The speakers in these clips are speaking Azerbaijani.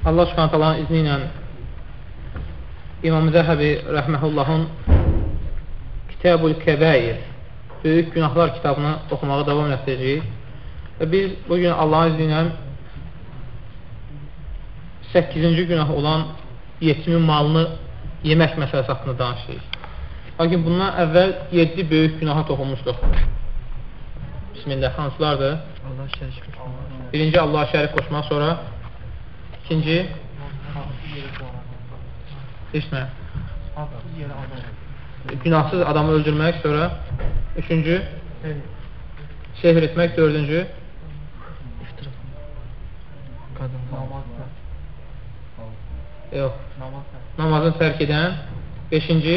Allah subhanət alanın izni ilə İmam Zəhəbi rəhməhullahın Kitabul Kəbəir Böyük Günahlar kitabını oxumağa davam etdirəcəyik. Və biz bugün Allahın izni ilə 8-ci günah olan yetimin malını yemək məsələsi haqqında danışırıq. Lakin bundan əvvəl 7 böyük günaha toxunmuşduq. Bismillah, hansılardır? Allah şərik qoşmaq. Birinci Allah şərik qoşmaq, sonra ikinci. Eşmə. Günahsız adamı öldürmək, sonra üçüncü. Şehir etmək, dördüncü. Yox, namazın tərk edən beşinci.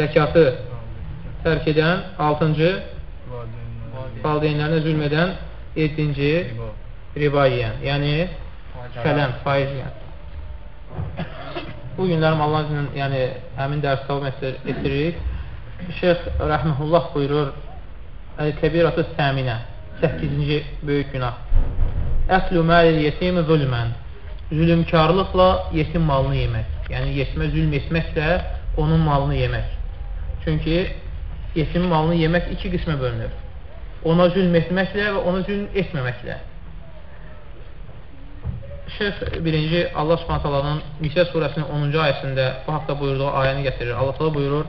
Zəkatı tərk edən altıncı. Valideynlərinə zülm edən yedinci riba yiyən, yəni kələm, faiz yiyən. Bu günlərim Allah izinin, yəni həmin dərs davam etdiririk. Şeyx Rəhməhullah buyurur, Əl-Kəbiratı Səminə, 8-ci böyük günah. Əslu məlil yetimi zulmən, zülümkarlıqla yetim malını yemək. Yəni, yetimə zülm etməklə onun malını yemək. Çünki yetimin malını yemək iki qismə bölünür. Ona zülm etməklə və ona zülm etməməklə. Şeyx birinci Allah Subhanahu Nisə surəsinin 10-cu ayəsində bu haqda buyurduğu ayəni gətirir. Allah Taala buyurur: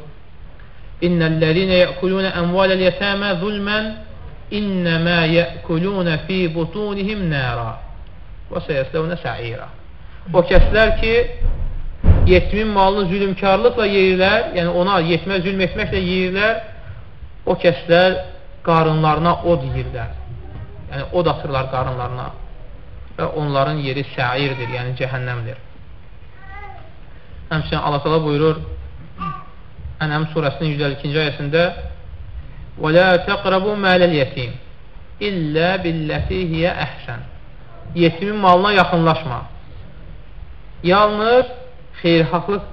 İnnellezine yekulun amvalel yetama zulmen innema yekulun fi butunihim nara və seyeslevne sa'ira. O kəslər ki, yetimin malını zülümkarlıqla yeyirlər, yəni ona yetimə zülm etməklə yeyirlər, o kəslər qarınlarına od yeyirlər. Yəni, od atırlar qarınlarına və onların yeri səirdir, yəni cəhənnəmdir. Həmçinin Allah təala buyurur Ənəm surəsinin 152-ci ayəsində Və lə təqrabu mələl yetim illə billəti hiyə əhsən Yetimin malına yaxınlaşma. Yalnız xeyrxahlıq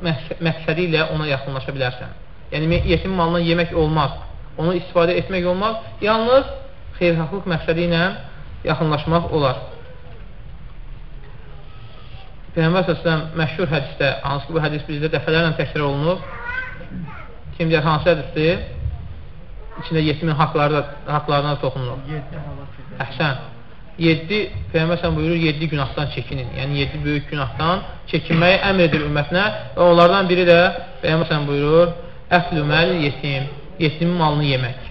məqsədi ilə ona yaxınlaşa bilərsən. Yəni, yetim malına yemək olmaz, onu istifadə etmək olmaz, yalnız xeyrxahlıq məqsədi ilə yaxınlaşmaq olar. Peyğəmbər səsləm məşhur hədisdə, hansı ki bu hədis bizdə dəfələrlə təkrar olunub, kim deyər, hansı hədisdir? İçində yetimin haqları, haqlarına toxunulur. Əhsən. 7 Peyğəmbər sən buyurur 7 günahdan çəkinin. Yəni 7 böyük günahdan çəkinməyi əmr edir ümmətinə və onlardan biri də Peyğəmbər sən buyurur əflüməl yetim, yetimin malını yemək.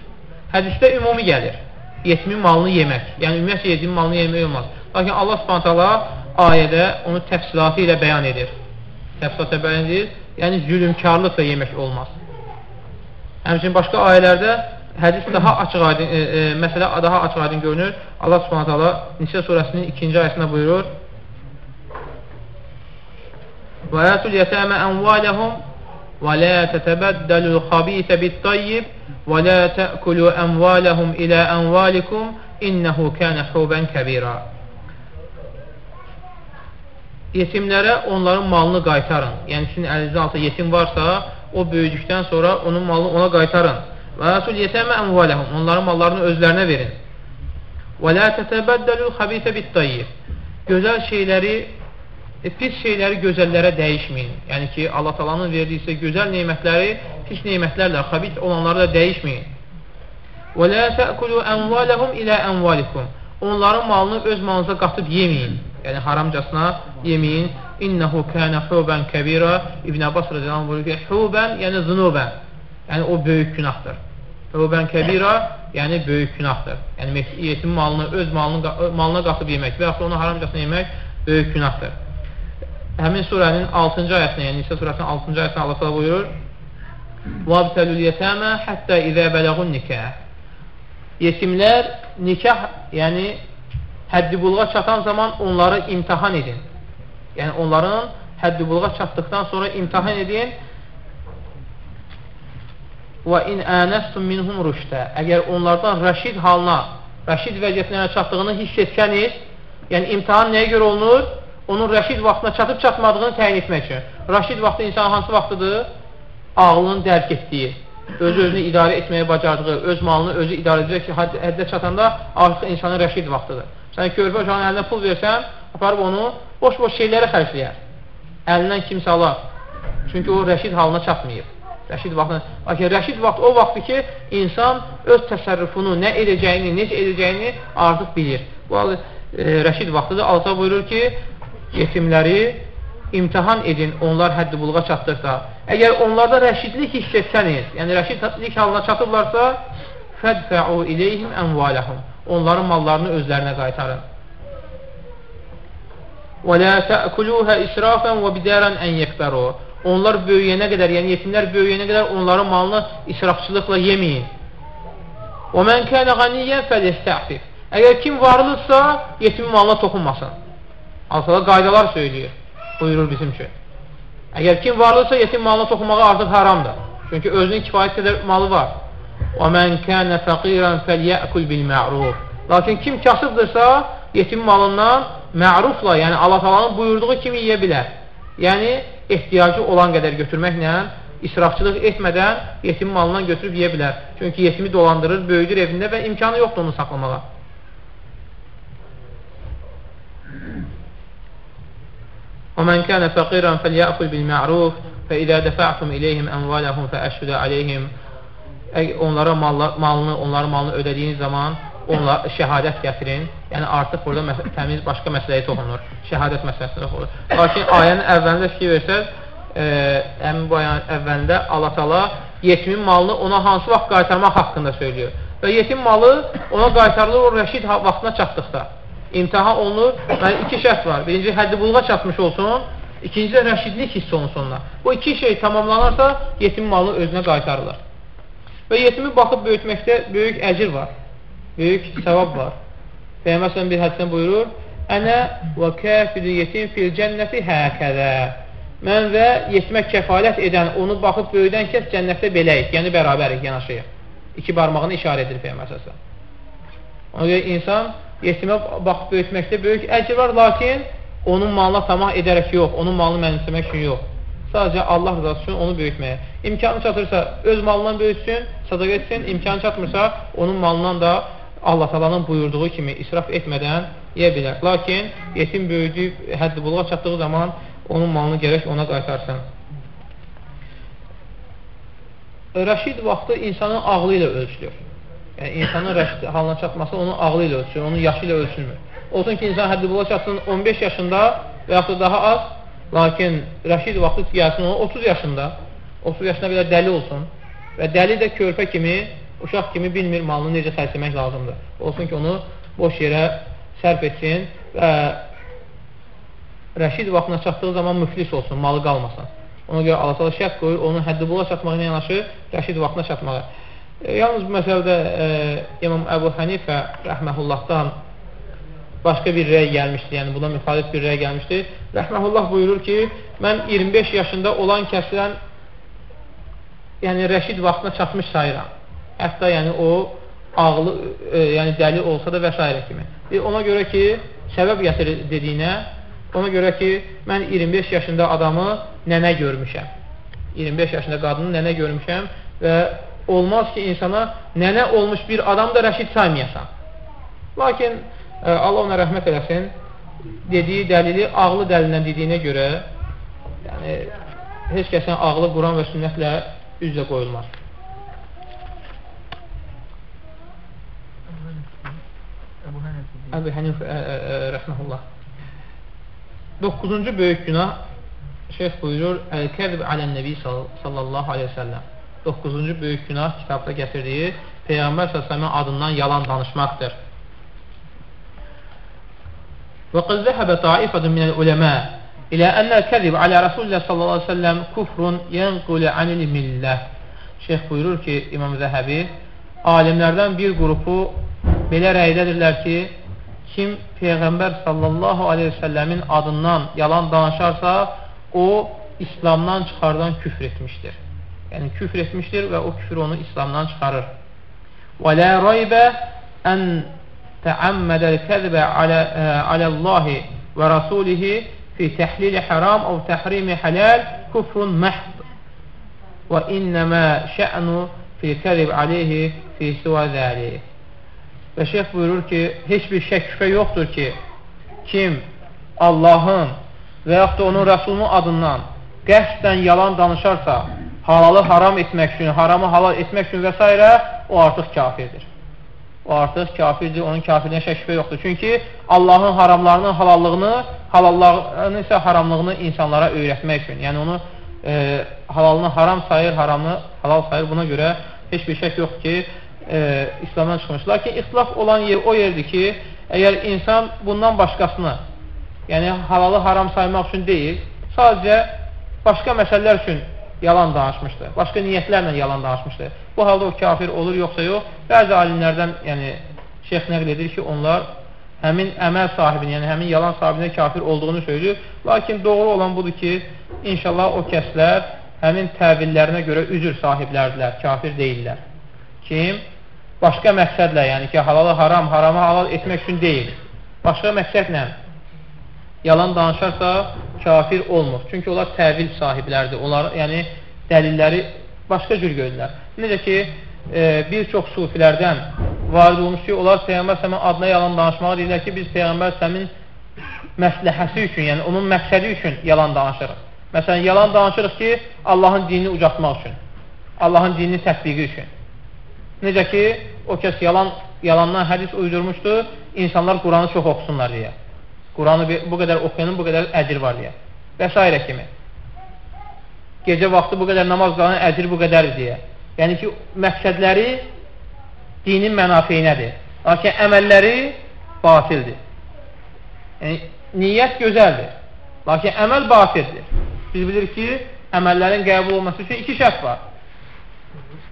Hədisdə ümumi gəlir. Yetimin malını yemək. Yəni ümumiyyətlə yetimin malını yemək olmaz. Lakin Allah Subhanahu taala ayədə onu təfsilatı ilə bəyan edir. Təfsilatı bəyan edir. Yəni zülmkarlıqla yemək olmaz. Həmçinin başqa ayələrdə hədis daha açıq aydın, e, e, məsələ daha açıq aydın görünür. Allah Subhanahu taala Nisə surəsinin 2-ci ayəsində buyurur: "Və atul yatama amwalahum və la tatabaddalul khabitha bit-tayyib və la ta'kulu amwalahum ila amwalikum innehu kana huban kabira." Yetimlərə onların malını qaytarın. Yəni sizin əlinizdə altında yetim varsa, o böyüdükdən sonra onun malını ona qaytarın. Və atul yetəmə əmvaləhum. Onların mallarını özlərinə verin. Və la tətəbəddəlül xabitə bit-tayyib. Gözəl şeyləri, e, pis şeyləri gözəllərə dəyişməyin. Yəni ki, Allah talanın verdiysə gözəl neymətləri pis neymətlərlə, xabit olanları da dəyişməyin. Və la təəkulu əmvaləhum ilə əmvalikum. Onların malını öz malınıza qatıb yeməyin. Yəni haramcasına yeməyin. İnnehu kana huban kabira. İbn Abbas rəziyallahu buyurur ki, huban yəni zunubən. Yəni o böyük günahdır. Huban kabira yəni böyük günahdır. Yəni yetim malını öz malını malına qatıb yemək və ya onu haramcasına yemək böyük günahdır. Həmin surənin 6-cı ayəsində, yəni Nisə surəsinin 6-cı ayəsində Allah təala buyurur: "Vabtalul yetama hatta izə bələğun nikah." Yetimlər nikah, yəni həddi buluğa çatan zaman onları imtihan edin. Yəni, onların həddi buluğa çatdıqdan sonra imtihan edin. Və in ənəstum minhum rüşdə. Əgər onlardan rəşid halına, rəşid vəziyyətlərə çatdığını hiss etsəniz, yəni imtihan nəyə görə olunur? Onun rəşid vaxtına çatıb çatmadığını təyin etmək üçün. Rəşid vaxtı insan hansı vaxtıdır? Ağlının dərk etdiyi, öz-özünü idarə etməyə bacardığı, öz malını özü idarə edəcək həddə çatanda artıq insanın rəşid vaxtıdır. Sən körpə uşağın əlinə pul versən, aparıb onu boş-boş şeylərə xərcləyər. Əlindən kimsə alar. Çünki o rəşid halına çatmayıb. Rəşid vaxtına, lakin rəşid vaxt o vaxtdır ki, insan öz təsərrüfunu, nə edəcəyini, necə edəcəyini artıq bilir. Bu e, rəşid vaxtıdır. Allah buyurur ki, yetimləri imtihan edin, onlar həddi buluğa çatdıqda. Əgər onlarda rəşidlik hiss etsəniz, yəni rəşidlik halına çatıblarsa, fədfəu iləyhim ənvaləhum. Onların mallarını özlərinə qaytarın. Təəkuluhə israfən və bidərən ən yəkbəru. Onlar böyüyənə qədər, yəni yetimlər böyüyənə qədər onların malını israfçılıqla. Və mən kənə qaniyyən fəlistəxfif. Əgər kim varlıdsa, yetimin malına toxunmasın. Allah qaydalar söyləyir, buyurur bizim üçün. Əgər kim varlıdsa, yetim malına toxunmağa artıq haramdır. Çünki özünün kifayət qədər malı var. Və mən kənə fəqirən fəlyəkul bil məruf. Lakin kim kasıbdırsa, yetim malından mərufla, yəni Allah talanın buyurduğu kimi yeyə bilər. Yəni, ehtiyacı olan qədər götürməklə, israfçılıq etmədən yetim malından götürüb yeyə bilər. Çünki yetimi dolandırır, böyüdür evində və imkanı yoxdur onu saxlamağa. ومن كان فقيرا فليأكل بالمعروف فإذا دفعتم إليهم أموالهم فأشهد عليهم onlara mallar, malını, onların malını ödədiyiniz zaman onlar şəhadət gətirin. Yəni artıq burada təmiz başqa məsələyə toxunur. Şəhadət məsələsinə toxunur. Lakin ayənin əvvəlində fikir versəz, e, həmin bu ayənin əvvəlində Allah Taala yetimin malını ona hansı vaxt qaytarmaq haqqında söylüyor. Və yetim malı ona qaytarılır o rəşid vaxtına çatdıqda. İmtahan olunur. Yəni iki şərt var. Birinci həddi buluğa çatmış olsun, ikinci də rəşidlik hiss olunsun onunla. Bu iki şey tamamlanarsa yetim malı özünə qaytarılır. Və yetimi baxıb böyütməkdə böyük əcir var böyük səvab var. Peyyəmbər sələm bir hədisdən buyurur, Ənə və kəfili yetim fil cənnəti həkədə. Mən və yetimə kəfalət edən, onu baxıb böyüdən kəs cənnətdə beləyik, yəni bərabərik, yanaşıyıq. İki barmağını işarə edir Peyyəmbər sələm. Ona görə insan yetimə baxıb böyütməkdə böyük əcr var, lakin onun malına tamah edərək yox, onun malını mənimsəmək üçün yox. Sadəcə Allah rızası üçün onu böyütməyə. İmkanı çatırsa öz malından böyütsün, sadaq etsin, imkanı çatmırsa onun malından da Allah talanın buyurduğu kimi israf etmədən yeyə bilər. Lakin yetim böyüdüyüb, həddi buluğa çatdığı zaman onun malını gərək ona qaytarsın. Rəşid vaxtı insanın ağlı ilə ölçülür. Yəni, insanın rəşid halına çatması onun ağlı ilə ölçülür, onun yaşı ilə ölçülmür. Olsun ki, insan həddi buluğa çatsın 15 yaşında və yaxud da daha az, lakin rəşid vaxtı onu 30 yaşında, 30 yaşına belə dəli olsun və dəli də körpə kimi uşaq kimi bilmir malını necə xərcləmək lazımdır. Olsun ki, onu boş yerə sərf etsin və rəşid vaxtına çatdığı zaman müflis olsun, malı qalmasın. Ona görə Allah təala şərt qoyur, onun həddi buluğa çatmağı ilə yanaşı rəşid vaxtına çatmağı. E, yalnız bu məsələdə e, İmam Əbu Hənifə rəhməhullahdan başqa bir rəy gəlmişdi, yəni buna müxalif bir rəy gəlmişdi. Rəhməhullah buyurur ki, mən 25 yaşında olan kəsdən yəni rəşid vaxtına çatmış sayıram. Hətta yəni o ağlı, e, yəni dəli olsa da və s. kimi. E, ona görə ki, səbəb gətirir dediyinə, ona görə ki, mən 25 yaşında adamı nənə görmüşəm. 25 yaşında qadını nənə görmüşəm və olmaz ki, insana nənə olmuş bir adam da rəşid saymayasan. Lakin Allah ona rəhmət eləsin, dediyi dəlili ağlı dəlindən dediyinə görə, yəni, heç kəsin ağlı Quran və sünnətlə üzlə qoyulmaz. Əbu Hənif rəhməhullah. 9-cu böyük günah şeyx buyurur, Əl-Kəzb alən-Nəbi sallallahu aleyhi ve səlləm. 9-cu böyük günah kitabda gətirdiyi Peyğəmbər səsləmin adından yalan danışmaqdır. Və qız zəhəbə taifədun minəl uləmə ilə ənəl kəzib alə Rasulullah sallallahu aleyhi ve səlləm kufrun yənqulu anil milləh. Şeyx buyurur ki, İmam Zəhəbi, alimlərdən bir qrupu belə rəydədirlər ki, kim Peyğəmbər sallallahu aleyhi və səlləmin adından yalan danışarsa, o İslamdan çıxardan küfr etmişdir. Yəni küfr etmişdir və o küfr onu İslamdan çıxarır. La raybə ən təəmmədəl kəzbə alə, aləllahi və rasulihi fi təhlili haram əv təhrimi halal küfrun məhd və innəmə şə'nu fi kəzib aleyhi fi sivə zəlik. Və şeyh buyurur ki, heç bir şək şübhə yoxdur ki, kim Allahın və yaxud da onun Rəsulunun adından qəsdən yalan danışarsa, halalı haram etmək üçün, haramı halal etmək üçün və s. o artıq kafirdir. O artıq kafirdir, onun kafirliyə şək şübhə yoxdur. Çünki Allahın haramlarının halallığını, halallığını isə haramlığını insanlara öyrətmək üçün, yəni onu e, halalını haram sayır, haramını halal sayır. Buna görə heç bir şək yoxdur ki, e, İslamdan çıxmış. Lakin ixtilaf olan yer o yerdir ki, əgər insan bundan başqasını, yəni halalı haram saymaq üçün deyil, sadəcə başqa məsələlər üçün yalan danışmışdır. Başqa niyyətlərlə yalan danışmışdır. Bu halda o kafir olur, yoxsa yox. Bəzi alimlərdən, yəni şeyx nəql edir ki, onlar həmin əməl sahibinin, yəni həmin yalan sahibinə kafir olduğunu söylüyor. Lakin doğru olan budur ki, inşallah o kəslər həmin təvillərinə görə üzür sahiblərdirlər, kafir deyirlər. Kim? başqa məqsədlə, yəni ki, halalı haram, haramı halal etmək üçün deyil. Başqa məqsədlə yalan danışarsa kafir olmur. Çünki onlar təvil sahiblərdir. Onlar, yəni, dəlilləri başqa cür görürlər. Necə ki, e, bir çox sufilərdən varid olmuş ki, onlar Peyğəmbər səmin adına yalan danışmağa deyirlər ki, biz Peyğəmbər səmin məsləhəsi üçün, yəni onun məqsədi üçün yalan danışırıq. Məsələn, yalan danışırıq ki, Allahın dinini ucatmaq üçün, Allahın dinini tətbiqi üçün. Necə ki, o kəs yalan, yalandan hədis uydurmuşdu, insanlar Quranı çox oxusunlar deyə. Quranı bu qədər oxuyanın bu qədər əcr var deyə. Və s. kimi. Gecə vaxtı bu qədər namaz qalan əcr bu qədər deyə. Yəni ki, məqsədləri dinin mənafeyinədir. Lakin əməlləri batildir. Yəni, niyyət gözəldir. Lakin əməl batildir. Biz bilirik ki, əməllərin qəbul olması üçün iki şərt var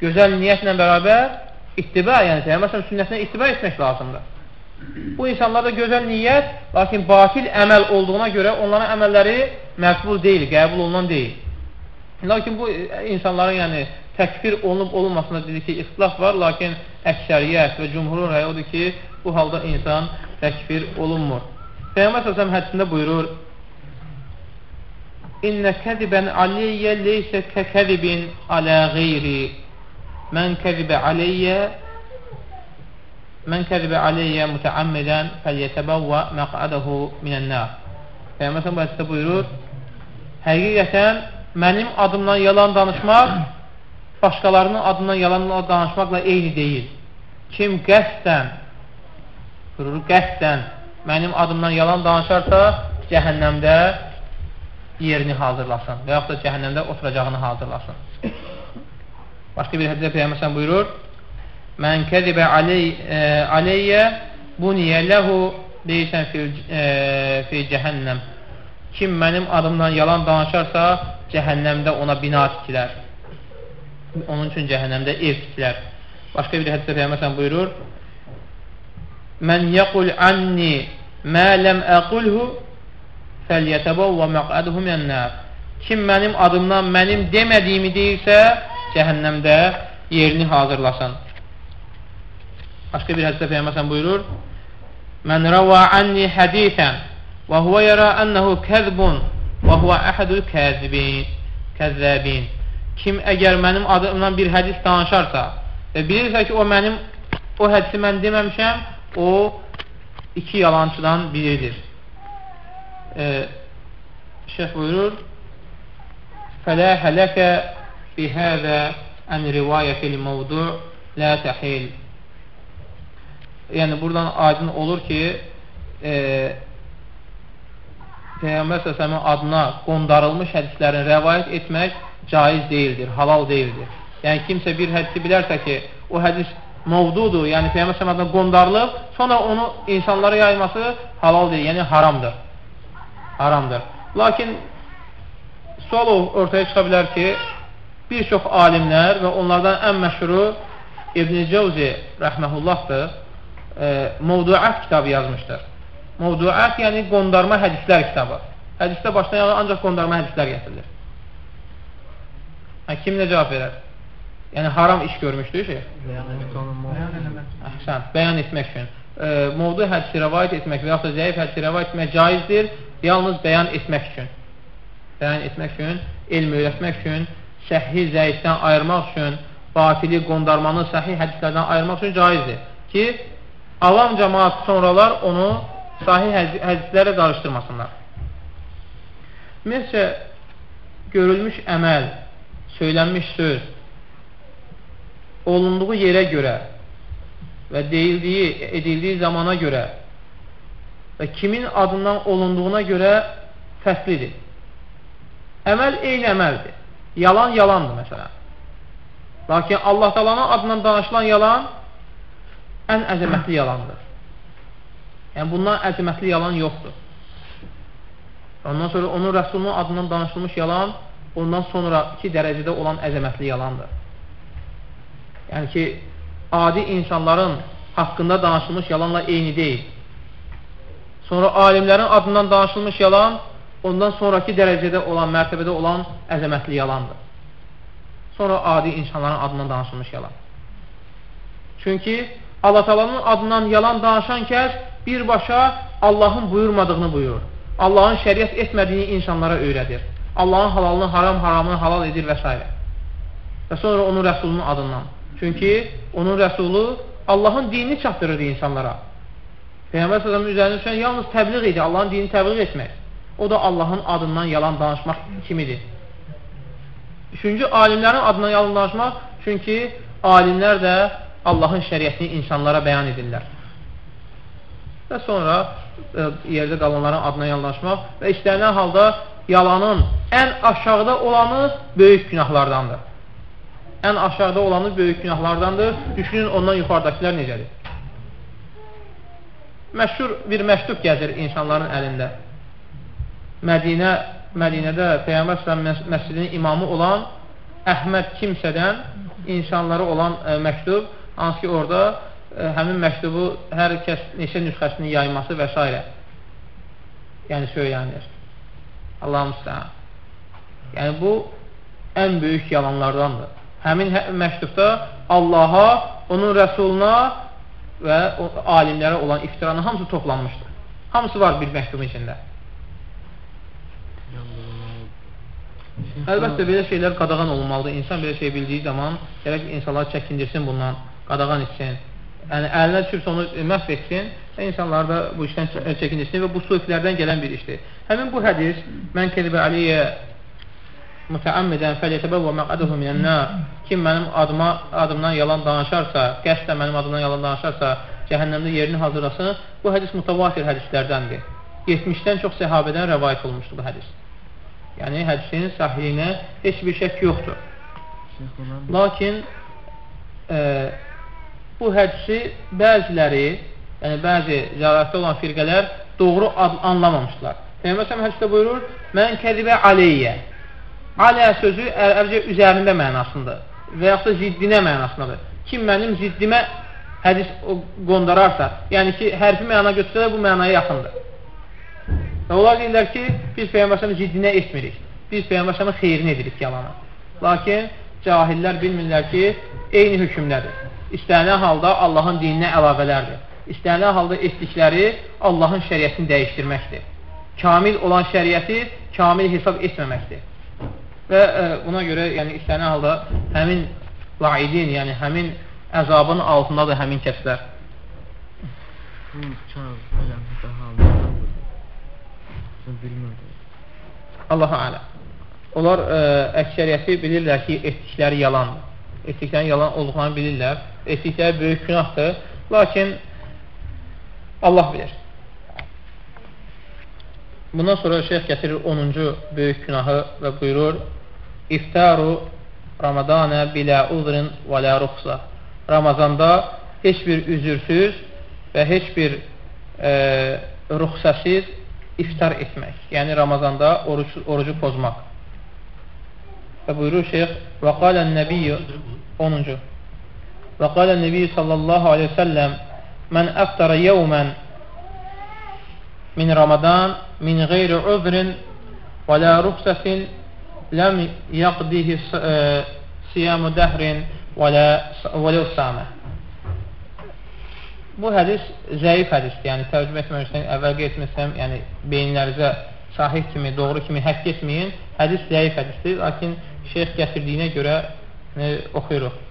gözəl niyyətlə bərabər ittiba, yəni Peyğəmbər sünnətinə ittiba etmək lazımdır. Bu insanlarda gözəl niyyət, lakin batil əməl olduğuna görə onların əməlləri məqbul deyil, qəbul olunan deyil. Lakin bu insanların yəni təkfir olunub olunmasında dedik ki, ixtilaf var, lakin əksəriyyət və cumhurun rəyi odur ki, bu halda insan təkfir olunmur. Peyğəmbər səsəm hədisində buyurur, İnnə kədibən aliyyə leysə kəkədibin alə qeyri Mən kəzibə aleyyə Mən kəzibə aleyyə mütəammidən fəlyətəbəvvə məqadahu minənnər Peyğəmbər bu hədisdə buyurur Həqiqətən mənim adımdan yalan danışmaq başqalarının adından yalan danışmaqla eyni deyil. Kim qəsdən buyurur, qəsdən mənim adımdan yalan danışarsa cəhənnəmdə yerini hazırlasın və yaxud da cəhənnəmdə oturacağını hazırlasın. Başqa bir hədisdə Peyğəmbər buyurur: "Mən kəzibə aley e, aleyyə buniyə lehu deyəsən fi, e, fi cəhənnəm." Kim mənim adımdan yalan danışarsa, cəhənnəmdə ona bina tikilər. Onun üçün cəhənnəmdə ev tikilər. Başqa bir hədisdə Peyğəmbər buyurur: "Mən yəqul anni mə ləm əqulhu fəlyətəbəvvə məqəduhu minən-nar." Kim mənim adımdan mənim demədiyimi deyirsə, cəhənnəmdə yerini hazırlasın. Başqa bir hədisdə Peyğəmbər buyurur: "Mən rəva anni hadisən və huwa yara annahu kəzbun və huwa ahadul kəzibin." Kəzzabin. Kim əgər mənim adımdan bir hədis danışarsa və bilirsə ki, o mənim o hədisi mən deməmişəm, o iki yalancıdan biridir. E, şeyh buyurur: "Fələ hələkə bihəzə ən rivayətil mevdu la təhil yəni buradan aydın olur ki e, Peyğəmbər səsəmin adına qondarılmış hədislərin rəvayət etmək caiz deyildir, halal deyildir. Yəni kimsə bir hədisi bilərsə ki, o hədis mevdudur, yəni Peyğəmbər səsəmin adına qondarılıb, sonra onu insanlara yayması halal deyil, yəni haramdır. Haramdır. Lakin sual ortaya çıxa bilər ki, bir çox alimlər və onlardan ən məşhuru İbn-i Cəvzi rəhməhullahdır. E, Mevduat kitabı yazmışdır. Mevduat yəni qondarma hədislər kitabı. Hədisdə başlayan ancaq qondarma hədislər gətirilir. Hə, kim nə cavab verər? Yəni haram iş görmüşdür şey. Əhsən, bəyan etmək üçün. E, Mevdu hədisi rəvayət etmək və yaxud da zəif hədisi rəvayət etmək caizdir, yalnız bəyan etmək üçün. Bəyan etmək üçün, elm öyrətmək üçün, səhhi zəifdən ayırmaq üçün, batili, qondarmanı səhih hədislərdən ayırmaq üçün caizdir. Ki, avam cəmaat sonralar onu sahih hədislərə qarışdırmasınlar. Ümumiyyətcə, görülmüş əməl, söylənmiş söz, olunduğu yerə görə və deyildiyi, edildiyi zamana görə və kimin adından olunduğuna görə fərqlidir. Əməl eyni əməldir. Yalan yalandır məsələn. Lakin Allah talanın adından danışılan yalan ən əzəmətli yalandır. Yəni, bundan əzəmətli yalan yoxdur. Ondan sonra onun Rəsulunun adından danışılmış yalan ondan sonraki dərəcədə olan əzəmətli yalandır. Yəni ki, adi insanların haqqında danışılmış yalanla eyni deyil. Sonra alimlərin adından danışılmış yalan ondan sonraki dərəcədə olan, mərtəbədə olan əzəmətli yalandır. Sonra adi insanların adından danışılmış yalan. Çünki Allah talanın adından yalan danışan kəs birbaşa Allahın buyurmadığını buyurur. Allahın şəriət etmədiyini insanlara öyrədir. Allahın halalını haram, haramını halal edir və s. Və sonra onun rəsulunun adından. Çünki onun rəsulu Allahın dinini çatdırır insanlara. Peyyəmbər sələmin üzərində düşən yalnız təbliğ idi, Allahın dinini təbliğ etmək. O da Allahın adından yalan danışmaq kimidir. Üçüncü, alimlərin adından yalan danışmaq, çünki alimlər də Allahın şəriətini insanlara bəyan edirlər. Və sonra e, yerdə qalanların adına yalan danışmaq və istənilən halda yalanın ən aşağıda olanı böyük günahlardandır ən aşağıda olanı böyük günahlardandır. Düşünün ondan yuxarıdakilər necədir? Məşhur bir məktub gəzir insanların əlində. Mədinə, Mədinədə Peyyəmbər məscidinin imamı olan Əhməd kimsədən insanlara olan ə, e, məktub, hansı ki orada ə, e, həmin məktubu hər kəs neçə nüsxəsini yayması və s. Yəni söylənir. Allahım müstəhən. Yəni bu ən böyük yalanlardandır həmin hə, məktubda Allaha, onun rəsuluna və alimlərə olan iftiranın hamısı toplanmışdır. Hamısı var bir məktubun içində. Əlbəttə, belə şeylər qadağan olunmalıdır. İnsan belə şey bildiyi zaman gərək insanlar çəkindirsin bundan, qadağan etsin. Yəni, əlinə düşübsə onu məhv etsin və insanlar da bu işdən çəkindirsin və bu sufilərdən gələn bir işdir. Həmin bu hədis, mən Kelibə Aliyyə mütəəmmidən fəliyətəbəvvə məqədəhu minənnar kim mənim adıma, adımdan yalan danışarsa, qəsdə mənim adımdan yalan danışarsa, cəhənnəmdə yerini hazırlasın. Bu hədis mütəvatir hədislərdəndir. 70-dən çox səhabədən rəvayət olmuşdur bu hədis. Yəni, hədisin sahilinə heç bir şək yoxdur. Lakin e, bu hədisi bəziləri, yəni bəzi zərarətdə olan firqələr doğru anlamamışlar. Peyyəməsəm hədisdə buyurur, mən kədibə aleyyə Alə sözü ərəbcə üzərində mənasındadır və yaxud da ziddinə mənasındadır. Kim mənim ziddimə hədis qondararsa, yəni ki, hərfi məna götürsə bu mənaya yaxındır. Və onlar deyirlər ki, biz Peyyəmbərsən ziddinə etmirik. Biz Peyyəmbərsən xeyrini edirik yalanı. Lakin cahillər bilmirlər ki, eyni hökmdədir. İstənilən halda Allahın dininə əlavələrdir. İstənilən halda etdikləri Allahın şəriətini dəyişdirməkdir. Kamil olan şəriəti kamil hesab etməməkdir. Və e, buna görə yəni istənilən halda həmin vaidin, yəni həmin əzabın altındadır həmin kəslər. Allah-u alə. Onlar ə, e, əksəriyyəti bilirlər ki, etdikləri yalandır. Etdiklərin yalan olduqlarını bilirlər. Etdikləri böyük günahdır. Lakin Allah bilir. Bundan sonra şeyh gətirir 10-cu böyük günahı və buyurur İftaru Ramadana bilə uzrin və lə ruxsa. Ramazanda heç bir üzürsüz və heç bir e, ruxsəsiz iftar etmək. Yəni Ramazanda oruc, orucu pozmaq. Və buyurur şeyx və qalən nəbiyyü 10-cu sallallahu aleyhi və səlləm Mən əftara yevmən min Ramadan min qeyri uzrin və la ruxsətin ləm yaqdihi e, siyamu dəhrin və la samə. Bu hədis zəif hədisdir. Yəni, tərcümə etmək istəyən, əvvəl qeytməsəm, yəni, beyinlərizə sahih kimi, doğru kimi həkk etməyin. Hədis zəif hədisdir, lakin şeyx gətirdiyinə görə e, oxuyuruq.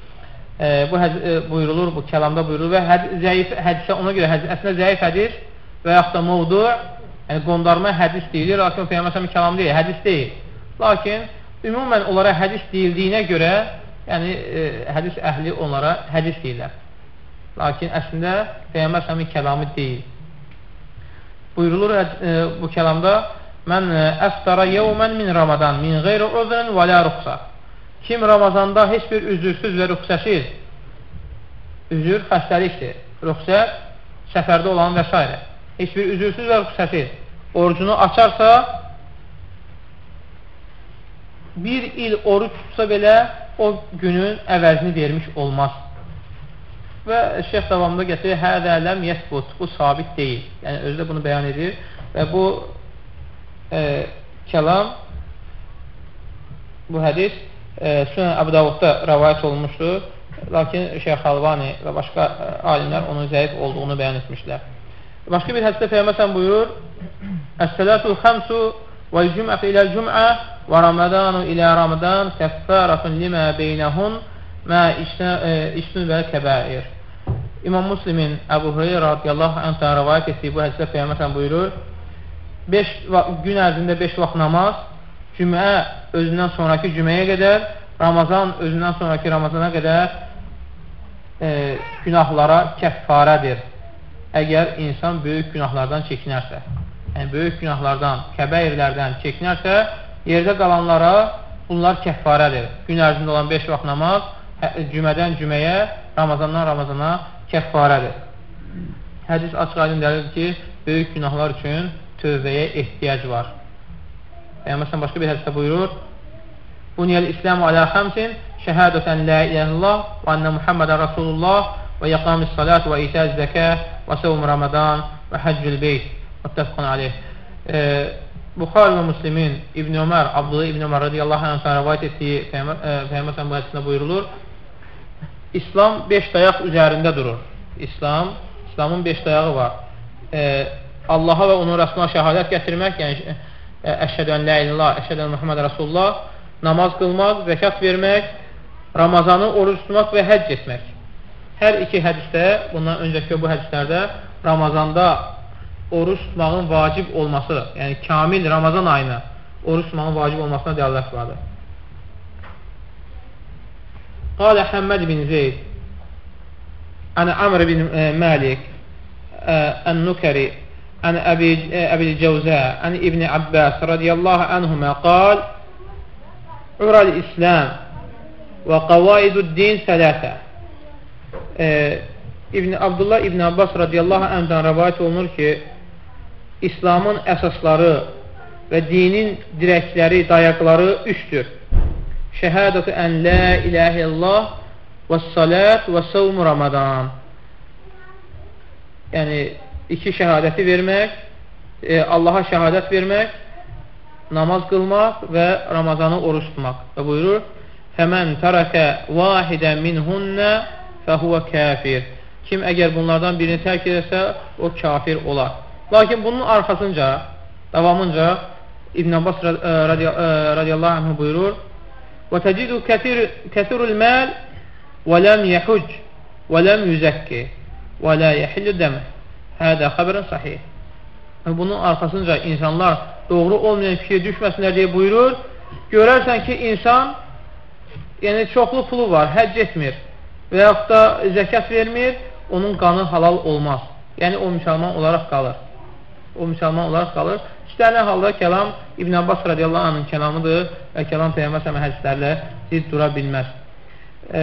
E, bu hədis, e, buyurulur, bu kəlamda buyurulur və həd, zəif hədisə ona görə hədis, əslində zəif hədis və yaxud da mevdu, yəni qondarma hədis deyilir, lakin Peyyəməsəmin kəlam deyil, hədis deyil. Lakin ümumən onlara hədis deyildiyinə görə, yəni e, hədis əhli onlara hədis deyirlər. Lakin əslində Peyyəmbər səmin kəlamı deyil. Buyurulur e, bu kəlamda Mən e, əftara yevmən min Ramadan min qeyri uzrən və la ruxsa. Kim Ramazanda heç bir üzürsüz və ruxsəsiz üzür xəstəlikdir. Ruxsət səfərdə olan və s. Heç bir üzürsüz və ruxsəsiz orucunu açarsa bir il oruç tutsa belə o günün əvəzini vermiş olmaz. Və şeyh davamında gətirir, hədə ləm yəsbut, bu sabit deyil. Yəni, özü də bunu bəyan edir və bu e, kəlam, bu hədis Sünən Əbu Davudda rəvayət olunmuşdur, lakin Şeyh Halvani və başqa e, alimlər onun zəif olduğunu bəyan etmişlər. Başqa bir hədisdə Peyyəməsən buyurur, Əs-sələtul xəmsu vəl-cümətü ilə-cümə və ramadanu ilə ramadan kəffərətun limə beynəhun mə işnün və kəbəir. İmam Muslimin Əbu Hüreyra radiyallahu anhdan rəvayət etdiyi bu hədisdə Peyyəməsən buyurur, 5 gün ərzində 5 vaxt namaz, cümə özündən sonraki cüməyə qədər, Ramazan özündən sonraki Ramazana qədər e, günahlara kəffarədir. Əgər insan böyük günahlardan çəkinərsə, yəni böyük günahlardan, kəbəyirlərdən çəkinərsə, yerdə qalanlara bunlar kəffarədir. Gün ərzində olan 5 vaxt namaz, hə, cümədən cüməyə, Ramazandan Ramazana kəffarədir. Hədis açıq aydın dəlildir ki, böyük günahlar üçün tövbəyə ehtiyac var. Peyğəmbər başqa bir hədisdə buyurur: "Buniyel İslam ala xamsin şəhadətən la ilaha illallah və enne Muhammedən Rasulullah və iqamis salat və itaz zəkah və savm Ramazan və haccul beyt." Muttəfəqun alayh. E, Buxari və Müslimin İbn Ömər, Abdullah İbn Ömər radiyallahu anhdan rivayet etdiyi Peyğəmbər bu hədisində buyurulur: İslam beş dayaq üzərində durur. İslam, İslamın beş dayağı var. E, Allaha və onun rəsuluna şəhadət gətirmək, yəni e, əşhədən lə illallah, əşhədən Muhammed Rasulullah, namaz qılmaq, zəkat vermək, Ramazanı oruc tutmaq və həcc etmək. Hər iki hədisdə, bundan öncəki bu hədislərdə Ramazanda oruc tutmağın vacib olması, yəni kamil Ramazan ayına oruc tutmağın vacib olmasına dəlalət vardır. Qalə Həmməd bin Zeyd Ənə Amr bin e, Məlik e, Ən-Nukəri عن أبي, أبي الجوزاء عن ابن عباس رضي الله عنهما قال عرى الإسلام وقواعد الدين ثلاثة İbn Abdullah İbn Abbas radiyallahu anhdan rəvayət olunur ki, İslamın əsasları və dinin dirəkləri, dayaqları üçdür şəhədətü ən lə iləhə illah və salət və savmu ramadan. Yəni, iki şəhadəti vermək, e, Allaha şəhadət vermək, namaz qılmaq və Ramazanı oruç tutmaq. Və buyurur, Fəmən tərəkə vahidə minhunnə fəhuvə kəfir. Kim əgər bunlardan birini tərk edəsə, o kafir olar. Lakin bunun arxasınca, davamınca İbn Abbas e, e, radiyallahu anhu buyurur, Və təcidu kəsirul məl və ləm yəhuc və ləm yüzəkki və lə yəhillü dəmək. Hədə xəbərin sahih. Bunun arxasınca insanlar doğru olmayan fikir düşməsinlər deyə buyurur. Görərsən ki, insan yəni çoxlu pulu var, həcc etmir və yaxud da zəkat vermir, onun qanı halal olmaz. Yəni o müsəlman olaraq qalır. O müsəlman olaraq qalır. İstənilən halda kəlam İbn Abbas radiyallahu anhın kəlamıdır və kəlam Peyyəmbər səhəmə hədislərlə siz dura bilməz. E,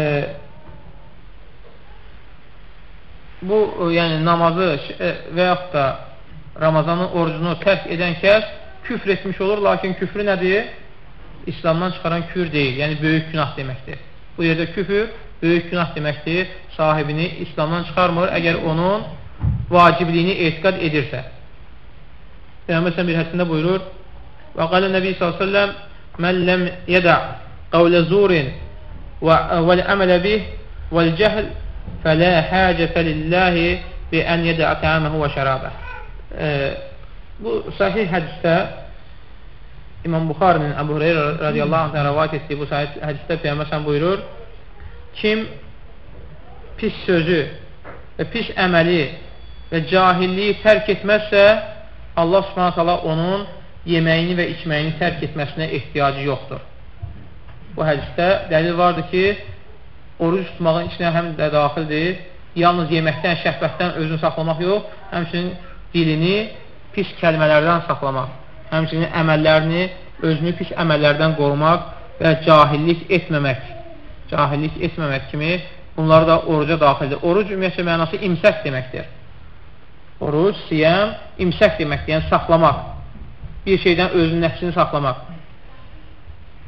bu, yəni namazı e, və yaxud da Ramazanın orucunu tərk edən kəs küfr etmiş olur, lakin küfrü nədir? İslamdan çıxaran küfür deyil, yəni böyük günah deməkdir. Bu yerdə küfür böyük günah deməkdir, sahibini İslamdan çıxarmır, əgər onun vacibliyini etiqad edirsə. Peyğəmbər bir hədisində buyurur: "Və qala Nəbi sallallahu əleyhi və səlləm: "Mən ləm yədə qawla zurin və vəl-əmələ bih vəl-cəhl fələ həcətə lillahi bi ən yədə təaməhu və şərabə." Bu sahih hədisdə İmam Buxarinin Əbu Hüreyrə radiyallahu anh rəvayət etdiyi bu sahih hədisdə Peyğəmbər buyurur: Kim pis sözü və pis əməli və cahilliyi tərk etməzsə, Allah subhanət hala onun yeməyini və içməyini tərk etməsinə ehtiyacı yoxdur. Bu hədisdə dəlil vardır ki, oruc tutmağın içinə həm də daxildir, yalnız yeməkdən, şəhvətdən özünü saxlamaq yox, həmçinin dilini pis kəlmələrdən saxlamaq, həmçinin əməllərini, özünü pis əməllərdən qorumaq və cahillik etməmək, cahillik etməmək kimi bunlar da oruca daxildir. Oruc ümumiyyətlə mənası imsək deməkdir. Oruc, siyam, imsək deməkdir, yəni saxlamaq. Bir şeydən özünün nəfsini saxlamaq.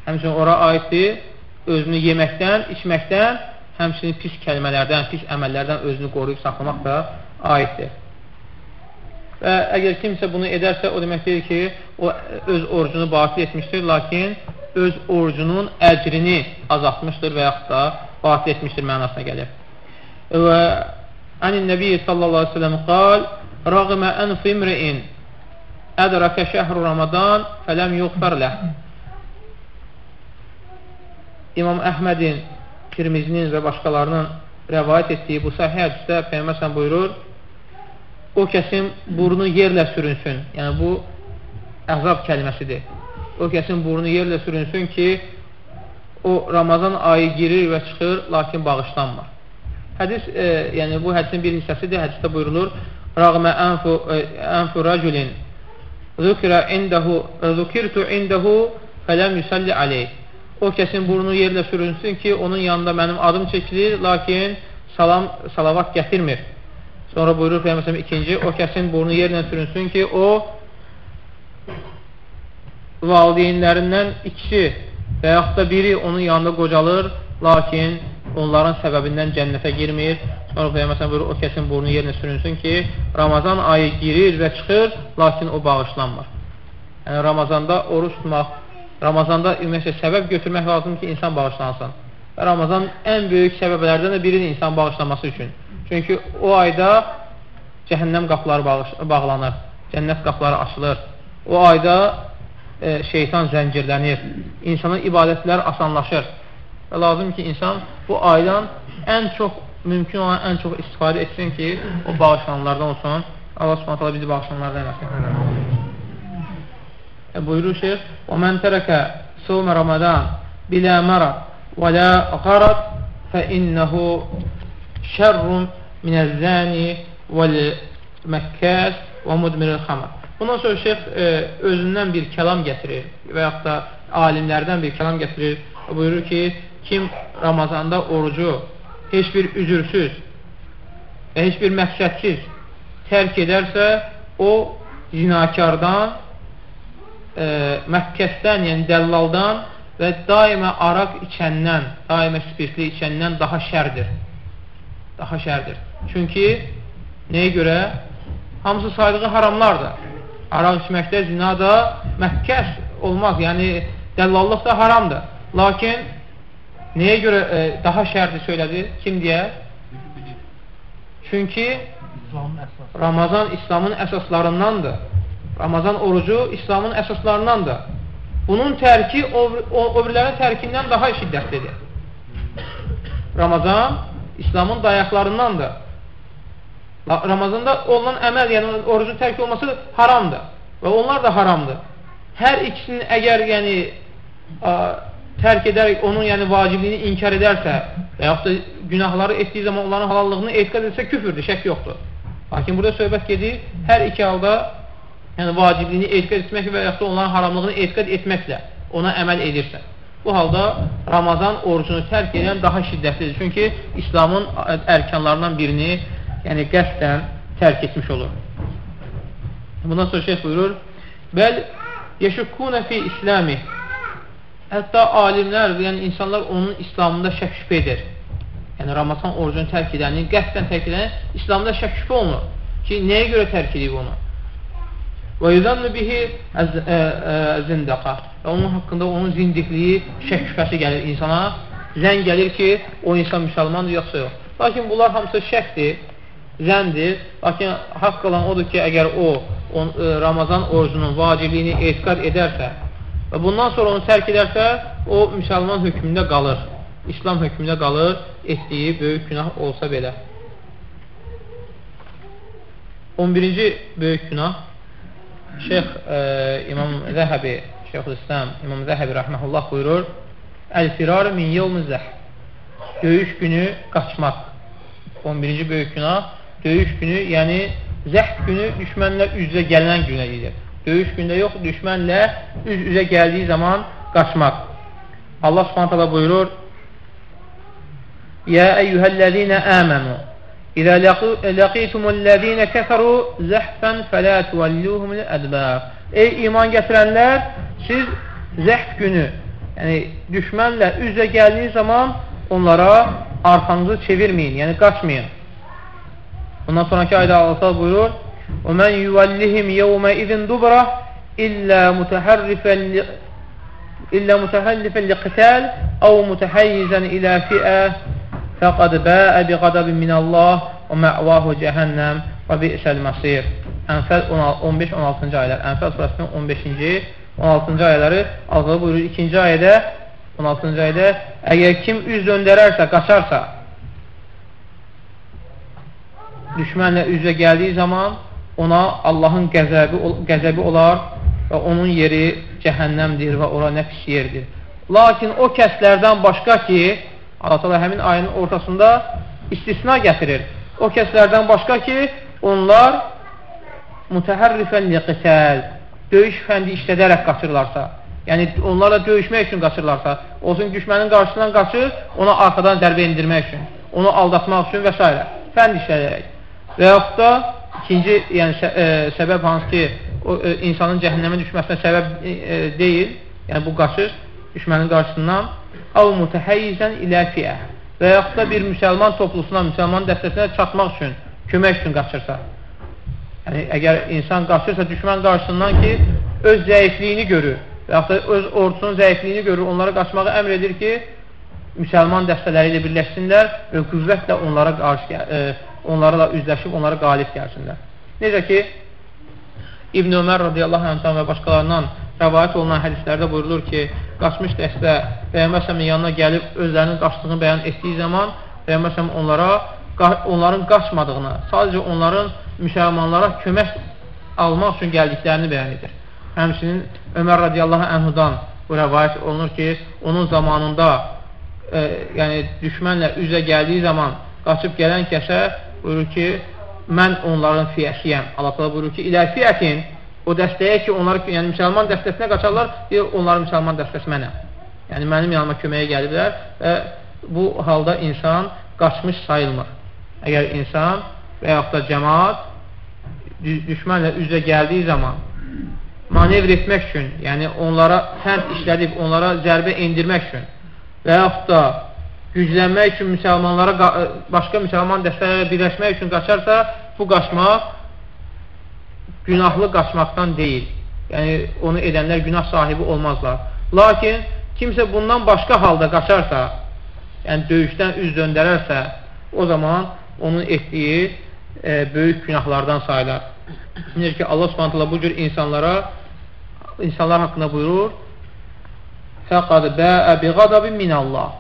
Həmçinin ora aiddir, özünü yeməkdən, içməkdən, həmçinin pis kəlmələrdən, pis əməllərdən özünü qoruyub saxlamaq da aiddir. Və əgər kimsə bunu edərsə, o deməkdir ki, o öz orucunu batil etmişdir, lakin öz orucunun əcrini azaltmışdır və yaxud da batil etmişdir mənasına gəlir. Və Anin Nəbi sallallahu aleyhi ve sellem qal Rəğmə ənfi imri'in ədrəkə şəhru Ramadan fələm yuqfər ləh İmam Əhmədin, Tirmizinin və başqalarının rəvayət etdiyi bu sahih hədisdə Peyyəməsən buyurur o kəsin burnu yerlə sürünsün. Yəni, bu əzab kəlməsidir. O kəsin burnu yerlə sürünsün ki, o Ramazan ayı girir və çıxır, lakin bağışlanmır. Hədis, e, yəni bu hədisin bir hissəsidir. Hədisdə buyurulur: "Rəğmə anfu e, anfu rəculin zukira indahu zukirtu indahu fələm yusalli aleyh." O kəsin burnu yerlə sürünsün ki, onun yanında mənim adım çəkilir, lakin salam salavat gətirmir. Sonra buyurur Peyğəmbər ikinci, o kəsin burnu yerlə sürünsün ki, o valideynlərindən ikisi və yaxud da biri onun yanında qocalır, lakin onların səbəbindən cənnətə girmir. Sonra Peyyəməsən buyurur, o kəsin burnu yerinə sürünsün ki, Ramazan ayı girir və çıxır, lakin o bağışlanmır. Yəni, Ramazanda oruç tutmaq, Ramazanda ümumiyyətlə səbəb götürmək lazımdır ki, insan bağışlansın. Və Ramazan ən böyük səbəblərdən də biridir insan bağışlanması üçün. Çünki o ayda cəhənnəm qapıları bağlanır, cənnət qapıları açılır. O ayda e, şeytan zəncirlənir, insanın ibadətləri asanlaşır. Və lazım ki, insan bu aydan ən çox, mümkün olan ən çox istifadə etsin ki, o bağışlananlardan olsun. Allah subhanətələ bizi bağışlananlardan eləsin buyurur şeyx, "Və men tərəkə sum Ramazan bilə marad və la qarad fa innehu şerrun minəz-zani vəl-məkkas və mudmiril xamr." Bundan sonra şeyx e, özündən bir kəlam gətirir və yaxud da alimlərdən bir kəlam gətirir. Buyurur ki, kim Ramazanda orucu heç bir üzürsüz və heç bir məqsədsiz tərk edərsə, o zinakardan e, məhkəsdən, yəni dəllaldan və daimə araq içəndən, daimə spirtli içəndən daha şərdir. Daha şərdir. Çünki nəyə görə? Hamısı saydığı haramlardır. Araq içməkdə, zinada məhkəs olmaz, yəni dəllallıq da haramdır. Lakin Nəyə görə e, daha şərti söylədi? Kim deyə? Çünki Ramazan İslamın əsaslarındandır. Ramazan orucu İslamın əsaslarındandır. Bunun tərki birilərin tərkindən daha şiddətlidir. Ramazan İslamın dayaqlarındandır. Ramazanda olunan əməl, yəni orucun tərk olması haramdır. Və onlar da haramdır. Hər ikisinin əgər yəni tərk edərək onun yəni vacibliyini inkar edərsə və yaxud da günahları etdiyi zaman onların halallığını etiqad etsə küfürdür, şək yoxdur. Lakin burada söhbət gedir, hər iki halda yəni vacibliyini etiqad etmək və yaxud da onların haramlığını etiqad etməklə ona əməl edirsə. Bu halda Ramazan orucunu tərk edən daha şiddətlidir. Çünki İslamın ərkanlarından birini yəni qəsdən tərk etmiş olur. Bundan sonra şeyh buyurur, Bəl yeşukkunə fi İslami Hətta alimlər, yəni insanlar onun İslamında şək şübhə edir. Yəni Ramazan orucunu tərk edəni, qəsdən tərk edəni İslamda şək şübhə olunur. Ki, nəyə görə tərk edib onu? Və yüzənnu bihi zindaqa. Və onun haqqında onun zindiqliyi, şək şübhəsi gəlir insana. Zən gəlir ki, o insan müsəlmandır, yoxsa yox. Lakin bunlar hamısı şəkdir, zəndir. Lakin haqq olan odur ki, əgər o on, ə, Ramazan orucunun vacibliyini etiqad edərsə və bundan sonra onu tərk edərsə, o müsəlman hökmündə qalır. İslam hökmündə qalır, etdiyi böyük günah olsa belə. 11-ci böyük günah Şeyx e, İmam Zəhəbi, Şeyxülislam İmam Zəhəbi rəhməhullah buyurur Əl-firar min yevmi zəh Döyüş günü qaçmaq 11-ci böyük günah Döyüş günü, yəni zəhv günü düşmənlə üz-üzə gələn günə gedir. Döyüş gündə yox, düşmənlə üz-üzə gəldiyi zaman qaçmaq. Allah subhanətələ buyurur Yə əyyuhəl-ləzinə əmənu İzə ləqitumullezine kəfəru zəhfən fələ tuvəlluhumul ədbər. Ey iman gətirənlər, siz zəhf günü, yəni düşmənlə üzə gəldiyiniz zaman onlara arxanızı çevirməyin, yəni qaçmayın. Ondan sonraki ayda Allah buyurur: "Və men yuvallihim yawma izin dubra illa mutaharrifan illə mutahallifən liqital aw mutahayyizan ila fi'a fəqad bəə bi qadabin minəllah və mə'vahu cəhənnəm və bi'səl məsir. Ənfəl 15-16-cı ayələr. Ənfəl surəsinin 15-ci, 16-cı ayələri Allah buyurur 2-ci ayədə 16-cı ayədə əgər kim üz döndərərsə, qaçarsa düşmənlə üzə gəldiyi zaman ona Allahın qəzəbi, qəzəbi olar və onun yeri cəhənnəmdir və ora nə pis yerdir. Lakin o kəslərdən başqa ki, Allah təala həmin ayının ortasında istisna gətirir. O kəslərdən başqa ki, onlar mütəhərrifən liqitəl döyüş fəndi işlədərək qaçırlarsa, yəni onlarla döyüşmək üçün qaçırlarsa, olsun düşmənin qarşısından qaçır, ona arxadan dərbə indirmək üçün, onu aldatmaq üçün və s. fənd işlədərək. Və yaxud da ikinci yəni, sə e, səbəb hansı ki, o, e, insanın cəhənnəmə düşməsinə səbəb ə, e, deyil, yəni bu qaçış düşmənin qarşısından Av mutəhəyyizən ilə fiyə və yaxud da bir müsəlman toplusuna, müsəlman dəstəsinə çatmaq üçün, kömək üçün qaçırsa. Yəni, əgər insan qaçırsa düşmən qarşısından ki, öz zəifliyini görür və yaxud da öz ordusunun zəifliyini görür, onlara qaçmağı əmr edir ki, müsəlman dəstələri ilə birləşsinlər və qüvvətlə onlara qarşı, e, onlarla üzləşib, onlara qalib gəlsinlər. Necə ki, İbn Ömər radiyallahu anh və başqalarından rəvayət olunan hədislərdə buyurulur ki, qaçmış dəstə Peyğəmbər səmin yanına gəlib özlərinin qaçdığını bəyan etdiyi zaman Peyğəmbər səmin onlara onların qaçmadığını, sadəcə onların müsəlmanlara kömək almaq üçün gəldiklərini bəyan edir. Həmçinin Ömər radiyallahu anhudan bu rəvayət olunur ki, onun zamanında e, yəni düşmənlə üzə gəldiyi zaman qaçıb gələn kəsə buyurur ki, mən onların fiyəsiyəm. Allah buyurur ki, ilə fiyətin o dəstəyə ki, onlar yəni müsəlman dəstəsinə qaçarlar, deyir, onların müsəlman dəstəsi mənəm. Yəni, mənim yanıma köməyə gəliblər və bu halda insan qaçmış sayılmır. Əgər insan və yaxud da cəmaat düşmənlə üzrə gəldiyi zaman manevr etmək üçün, yəni onlara fənd işlədib, onlara zərbə indirmək üçün və yaxud da güclənmək üçün müsəlmanlara, başqa müsəlman dəstələrlə birləşmək üçün qaçarsa, bu qaçmaq günahlı qaçmaqdan deyil. Yəni, onu edənlər günah sahibi olmazlar. Lakin, kimsə bundan başqa halda qaçarsa, yəni döyüşdən üz döndərərsə, o zaman onun etdiyi e, böyük günahlardan sayılar. Necə ki, Allah subhanətələ bu cür insanlara, insanlar haqqında buyurur, Fəqad bəə bi qadabin minəllah.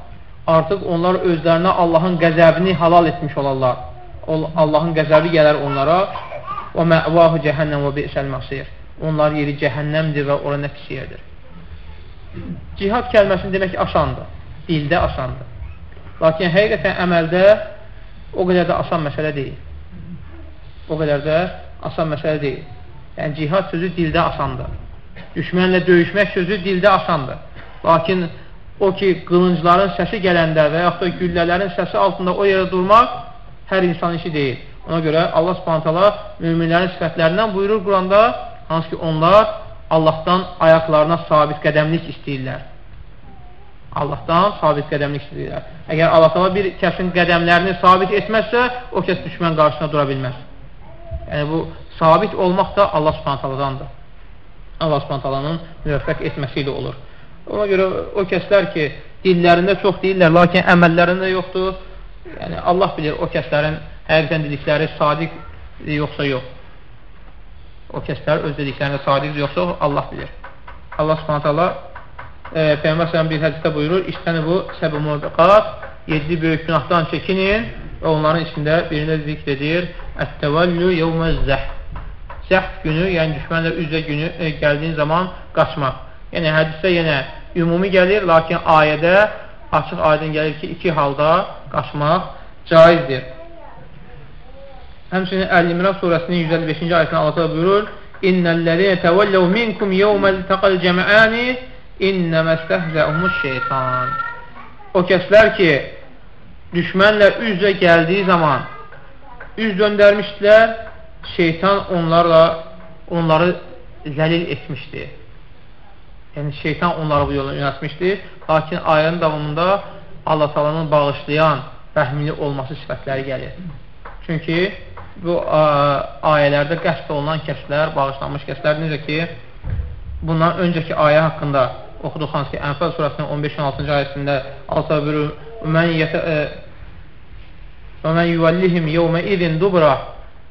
Artıq onlar özlərinə Allahın qəzəbini halal etmiş olarlar. Allahın qəzəbi gələr onlara Və məvahu cəhənnəm və bi'səl məsir. Onlar yeri cəhənnəmdir və ora nə pis yerdir. Cihad kəlməsini demək asandır. Dildə asandır. Lakin həqiqətən əməldə o qədər də asan məsələ deyil. O qədər də asan məsələ deyil. Yəni, cihad sözü dildə asandır. Düşmənlə döyüşmək sözü dildə asandır. Lakin o ki, qılıncların səsi gələndə və yaxud da güllələrin səsi altında o yerə durmaq hər insan işi deyil. Ona görə Allah subhanətələ müminlərin sifətlərindən buyurur Quranda, hansı ki onlar Allahdan ayaqlarına sabit qədəmlik istəyirlər. Allahdan sabit qədəmlik istəyirlər. Əgər Allah təala bir kəsin qədəmlərini sabit etməzsə, o kəs düşmən qarşısına dura bilməz. Yəni, bu sabit olmaq da Allah subhanətələdandır. Allah subhanətəlanın müvəffəq etməsi ilə olur. Ona görə o kəslər ki, dillərində çox deyirlər, lakin əməllərində yoxdur. Yəni, Allah bilir o kəslərin həqiqdən dedikləri sadiq yoxsa yox. O kəslər öz dediklərində sadiq yoxsa Allah bilir. Allah subhanətələ e, Peyyəmbər sələm bir hədisdə buyurur, İstəni bu səbəb mübiqat, yeddi böyük günahdan çəkinin və onların içində birində zikr edir, Ət-təvəllü yevməz-zəhv. Zəhv günü, yəni düşmənlə üzrə günü e, gəldiyin zaman qaçmaq. Yəni hədisdə yenə ümumi gəlir, lakin ayədə açıq aydın gəlir ki, iki halda qaçmaq caizdir. Həmçinin Əl-İmran surəsinin 155-ci ayətini Allah buyurur: İnnellezine tevellev minkum yevmel taqal cem'ani innəməstəhzəumuş şeytan. O kəslər ki, düşmənlə üzrə gəldiyi zaman üz döndərmişdilər, şeytan onlarla onları zəlil etmişdi. Yəni, şeytan onları bu yola yönətmişdi. Lakin ayənin davamında Allah talanın bağışlayan, rəhmli olması sifətləri gəlir. Çünki bu ayələrdə qəsd olunan kəslər, bağışlanmış kəslər necə ki, bundan öncəki ayə haqqında oxuduq hansı ki, Ənfəl surəsinin 15-16-cı ayəsində buyurur, mən yətə Və mən yuvallihim yevmə idin dubra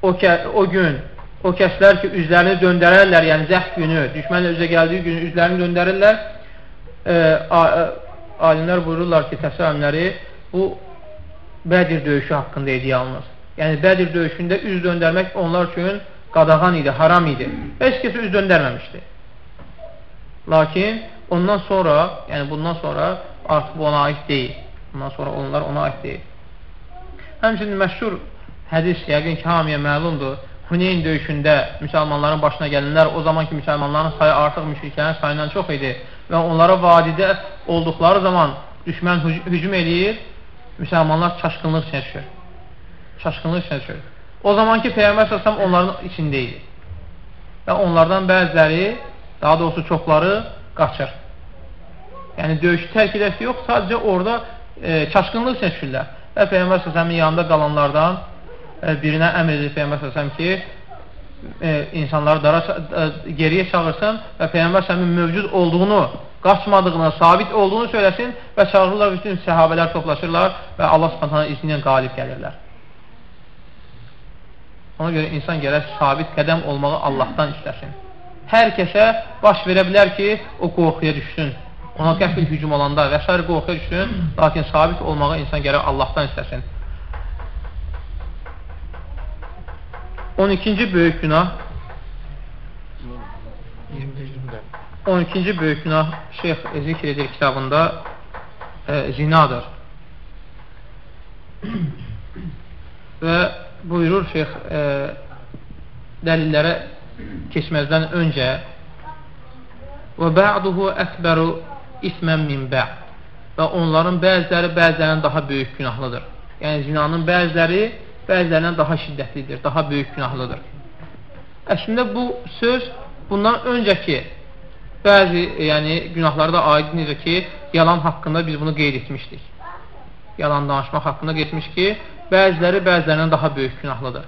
o, o gün o kəslər ki, üzlərini döndərərlər, yəni zəhv günü, düşmənlə üzə gəldiyi gün üzlərini döndərirlər. E, alimlər buyururlar ki, təsvir alimləri bu Bədir döyüşü haqqında idi yalnız. Yəni Bədir döyüşündə üz döndərmək onlar üçün qadağan idi, haram idi. Heç kəsə üz döndərməmişdi. Lakin ondan sonra, yəni bundan sonra artıq bu ona aid deyil. Bundan sonra onlar ona aid deyil. Həmçinin məşhur hədis yəqin ki, hamiyə məlumdur. Huneyn döyüşündə müsəlmanların başına gələnlər, o zaman ki, müsəlmanların sayı artıq müşriklərin sayından çox idi və onlara vadidə olduqları zaman düşmən hücum eləyir, müsəlmanlar çaşqınlıq içində düşür. Çaşqınlıq içində düşür. O zaman ki, Peyyəmbər səsəm onların içində idi. Və onlardan bəziləri, daha doğrusu çoxları qaçır. Yəni, döyüşü tərk edəsi yox, sadəcə orada e, çaşqınlıq içində düşürlər. Və Peyyəmbər səsəmin yanında qalanlardan e, birinə əmr edir Peyyəmbər səsəm ki, e, insanları dara, e, geriyə çağırsın və Peyyəmbər səmin mövcud olduğunu, qaçmadığını, sabit olduğunu söyləsin və çağırırlar, bütün səhabələr toplaşırlar və Allah izni ilə qalib gəlirlər. Ona görə insan gərək sabit qədəm olmağı Allahdan istəsin. Hər kəsə baş verə bilər ki, o qorxuya düşsün ona qəfil hücum olanda və s. qorxuya düşsün, lakin sabit olmağı insan gərək Allahdan istəsin. 12-ci böyük günah 12-ci böyük günah şeyx zikr edir kitabında e, zinadır. və buyurur şeyx e, dəlillərə keçməzdən öncə və bə'duhu əkbəru ismən min bə'd və onların bəziləri bəzilərindən daha böyük günahlıdır. Yəni zinanın bəziləri bəzilərindən daha şiddətlidir, daha böyük günahlıdır. Əslində bu söz bundan öncəki bəzi yəni günahlarda aid necə ki, yalan haqqında biz bunu qeyd etmişdik. Yalan danışmaq haqqında qeyd etmişdik ki, bəziləri bəzilərindən daha böyük günahlıdır.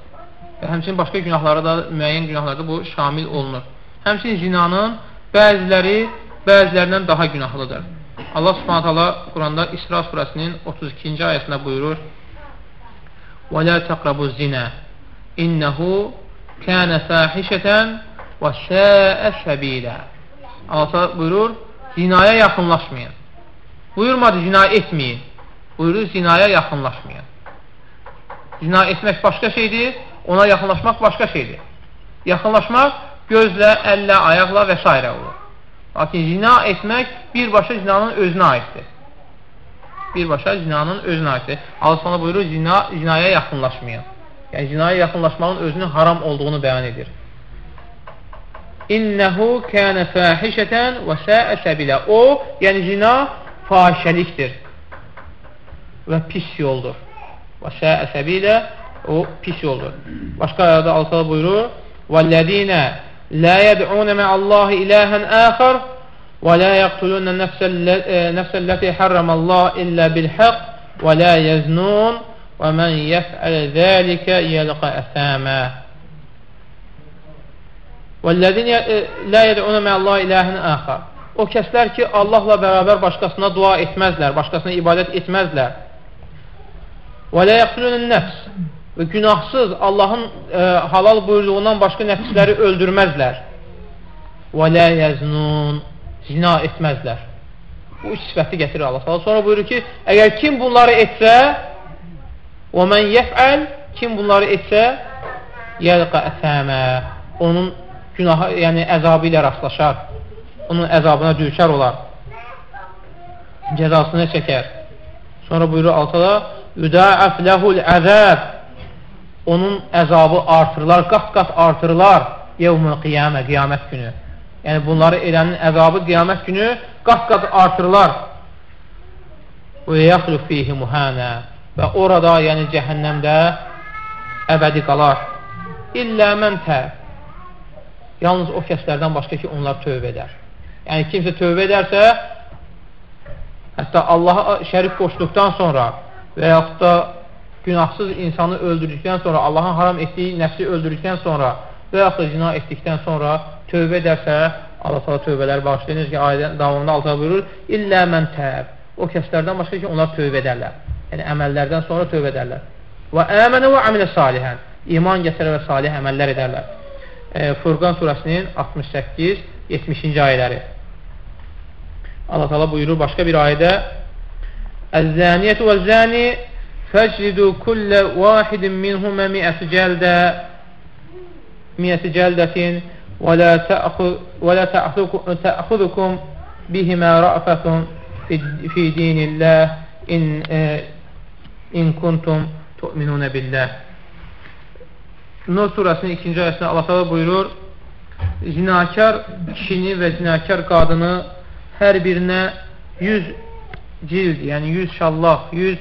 Və həmçinin başqa günahlara da, müəyyən günahlarda bu şamil olunur. Həmçinin zinanın bəziləri bəzilərindən daha günahlıdır. Allah subhanət hala Quranda İsra surəsinin 32-ci ayəsində buyurur وَلَا تَقْرَبُ الزِّنَا إِنَّهُ كَانَ فَاحِشَةً وَسَاءَ سَبِيلًا Allah buyurur, zinaya yaxınlaşmayın. Buyurmadı, zina etməyin. Buyurur, zinaya yaxınlaşmayın. Zina etmək başqa şeydir, ona yaxınlaşmaq başqa şeydir. Yaxınlaşmaq gözlə, əllə, ayaqla və s. olur. Lakin zina etmək birbaşa zinanın özünə aiddir. Birbaşa zinanın özünə aiddir. Allah sana buyurur, zina, zinaya yaxınlaşmayın. Yəni, zinaya yaxınlaşmağın özünün haram olduğunu bəyan edir. İnnəhu kənə fəhişətən və səə səbilə. O, yəni zina fahişəlikdir və pis yoldur və şəə səbilə o pis yoldur. Başqa ayədə Allah buyurur: "Vallədinə la yed'un ma'allahi ilahan axar və la yaqtulun nəfsəlləti e, harramallah illə bilhaq və la yeznun və men yef'al zəlikə yelqa əsəmə." Vallədinə e, la yed'un ma'allahi ilahan axar. O kəslər ki, Allahla bərabər başqasına dua etməzlər, başqasına ibadət etməzlər. Və lə yəqtülünün nəfs. Və günahsız Allahın e, halal buyurduğundan başqa nəfsləri öldürməzlər. Və lə yəznun. Zina etməzlər. Bu üç sifəti gətirir Allah. Sonra buyurur ki, əgər kim bunları etsə, və mən yəfəl, kim bunları etsə, yəlqə əsəmə. Onun günahı, yəni əzabı ilə rastlaşar. Onun əzabına dürkər olar. Cəzasını çəkər. Sonra buyurur altada, Yüdaəf ləhul əzəb Onun əzabı artırılar, qat-qat artırılar yevmül qiyamə, qiyamət günü. Yəni, bunları edənin əzabı qiyamət günü qat-qat artırılar. Və yaxlu fihi muhənə və orada, yəni cəhənnəmdə əbədi qalar. İllə mən təb. Yalnız o kəslərdən başqa ki, onlar tövbə edər. Yəni, kimsə tövbə edərsə, hətta Allaha şərif qoşduqdan sonra və yaxud da günahsız insanı öldürdükdən sonra, Allahın haram etdiyi nəfsi öldürdükdən sonra və yaxud da zina etdikdən sonra tövbə edərsə, Allah sana tövbələri bağışlayır. Necə ki, ayədən davamında altına buyurur, illə mən təb. O kəslərdən başqa ki, onlar tövbə edərlər. Yəni, əməllərdən sonra tövbə edərlər. Və əmənə və əmilə salihən. İman gətirər və salih əməllər edərlər. E, Furqan surəsinin 68-70-ci ayələri. Allah təala buyurur başqa bir ayədə Əz-zaniyyətu və-zani fəclidu kullə vahidin minhumə mi'əti cəldə mi'əti cəldətin və lə təəxudukum bihimə ra'fətun fi dinillah in, e, in kuntum tu'minunə billah. Nur surəsinin ikinci ayəsində Allah təala buyurur: Zinakar kişini və zinakar qadını hər birinə 100 cild, yəni 100 şallaq, 100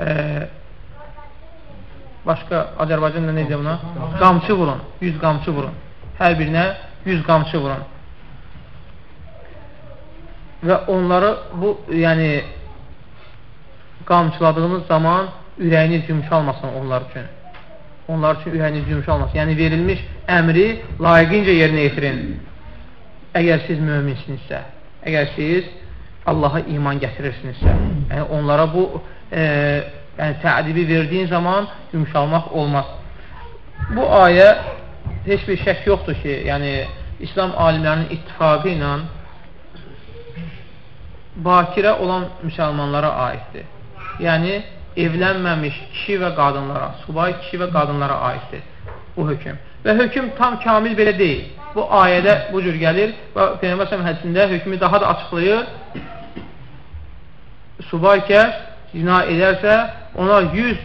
e, başqa Azərbaycanda necə buna? Qamçı vurun, 100 qamçı vurun. Hər birinə 100 qamçı vurun. Və onları bu, yəni qamçıladığınız zaman ürəyiniz yumuşalmasın onlar üçün. Onlar üçün ürəyiniz yumuşalmasın. Yəni, verilmiş əmri layiqincə yerinə yetirin. Əgər siz möminsinizsə, əgər siz Allaha iman gətirirsinizsə, yəni onlara bu e, yəni, tədibi verdiyin zaman yumuşalmaq olmaz. Bu ayə heç bir şək yoxdur ki, yəni İslam alimlərinin ittifaqı ilə bakirə olan müsəlmanlara aiddir. Yəni, evlənməmiş kişi və qadınlara, subay kişi və qadınlara aiddir bu hökm. Və hökm tam kamil belə deyil. Bu ayədə bu cür gəlir və Peyyəmbər səhəm hədisində hökmü daha da açıqlayır. Subay kəs zina edərsə, ona 100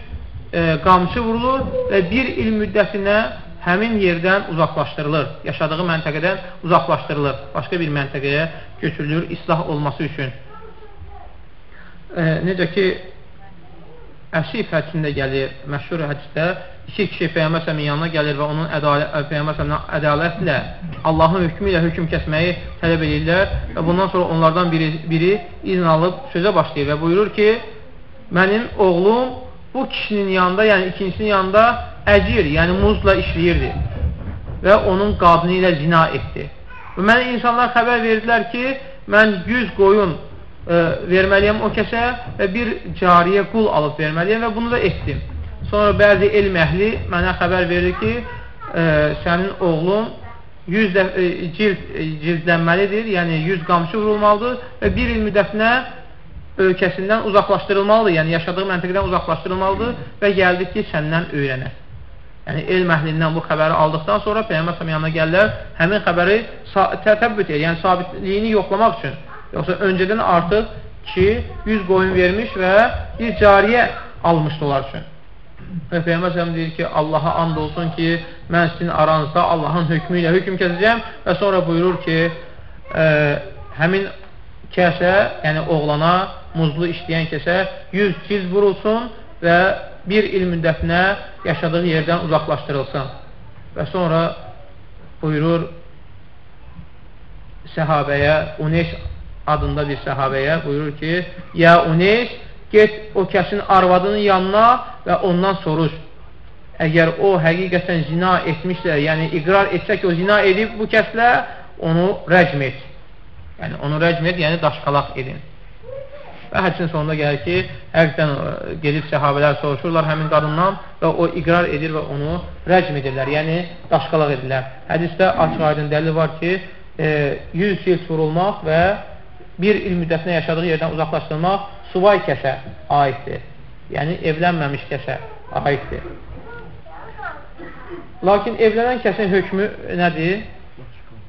e, qamçı vurulur və bir il müddətinə həmin yerdən uzaqlaşdırılır. Yaşadığı məntəqədən uzaqlaşdırılır. Başqa bir məntəqəyə götürülür islah olması üçün. E, necə ki, Əsif hədisində gəlir, məşhur hədisdə iki kişi Peyyəmbər sələmin yanına gəlir və onun Peyyəmbər sələmin ədalətlə Allahın hökmü ilə hökm kəsməyi tələb edirlər və bundan sonra onlardan biri, biri izin alıb sözə başlayır və buyurur ki, mənim oğlum bu kişinin yanında, yəni ikincisinin yanında əcir, yəni muzla işləyirdi və onun qadını ilə zina etdi. Və mənə insanlar xəbər verdilər ki, mən 100 qoyun e, verməliyəm o kəsə və bir cariyə qul alıb verməliyəm və bunu da etdim. Sonra bəzi elm əhli mənə xəbər verir ki, e, sənin oğlun 100 də, e, cild, e, cildlənməlidir, yəni 100 qamçı vurulmalıdır və bir il müddətinə ölkəsindən uzaqlaşdırılmalıdır, yəni yaşadığı məntəqədən uzaqlaşdırılmalıdır və gəldi ki, səndən öyrənər. Yəni, elm əhlindən bu xəbəri aldıqdan sonra Peyyəmbər yanına gəlirlər, həmin xəbəri təbəbbüt edir, yəni sabitliyini yoxlamaq üçün Yoxsa öncədən artıq ki, 100 qoyun vermiş və bir cariyə almışdı onlar üçün. Və Peyyəmbər səhəm deyir ki, Allaha and olsun ki, mən sizin aranızda Allahın hökmü ilə hökm kəsəcəm və sonra buyurur ki, ə, həmin kəsə, yəni oğlana, muzlu işləyən kəsə 100 ciz vurulsun və bir il müddətinə yaşadığı yerdən uzaqlaşdırılsın. Və sonra buyurur səhabəyə, Uneş adında bir səhabəyə buyurur ki, Ya Uneş, get o kəsin arvadının yanına və ondan soruş. əgər o həqiqətən zina etmişsə, yəni iqrar etsə ki, o zina edib bu kəslə, onu rəcm et. Yəni, onu rəcm et, yəni daşqalaq edin. Və hədisin sonunda gəlir ki, həqiqdən e, gedib səhabələr soruşurlar həmin qadından və o iqrar edir və onu rəcm edirlər, yəni daşqalaq edirlər. Hədisdə açıq aydın dəlil var ki, e, 100 il vurulmaq və bir il müddətinə yaşadığı yerdən uzaqlaşdırmaq subay kəsə aiddir. Yəni, evlənməmiş kəsə aiddir. Lakin evlənən kəsin hökmü nədir?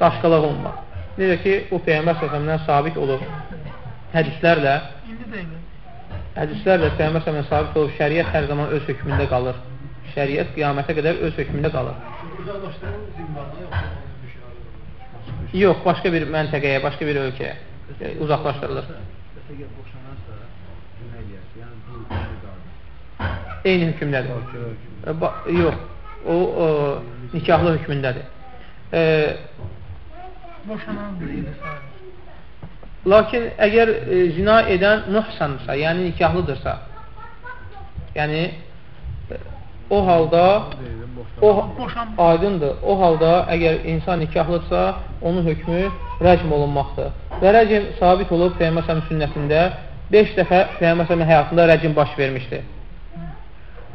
Daşqalaq olmaq. Necə ki, bu Peyyəmbər səsəmdən sabit olub hədislərlə hədislərlə Peyyəmbər səsəmdən sabit olub şəriət hər zaman öz hökmündə qalır. Şəriət qiyamətə qədər öz hökmündə qalır. Yox, başqa bir məntəqəyə, başqa bir ölkəyə uzaqlaşdırılır. Eyni hökmdədir. Yox, o, o nikahlı hökmündədir. E, Lakin əgər e, zina edən muhsandırsa, yəni nikahlıdırsa, yəni e, o halda o aydındır. O halda əgər insan nikahlıdırsa, onun hökmü rəcm olunmaqdır. Və rəcm sabit olub Peyğəmbər sünnətində 5 dəfə Peyğəmbər həyatında rəcm baş vermişdir.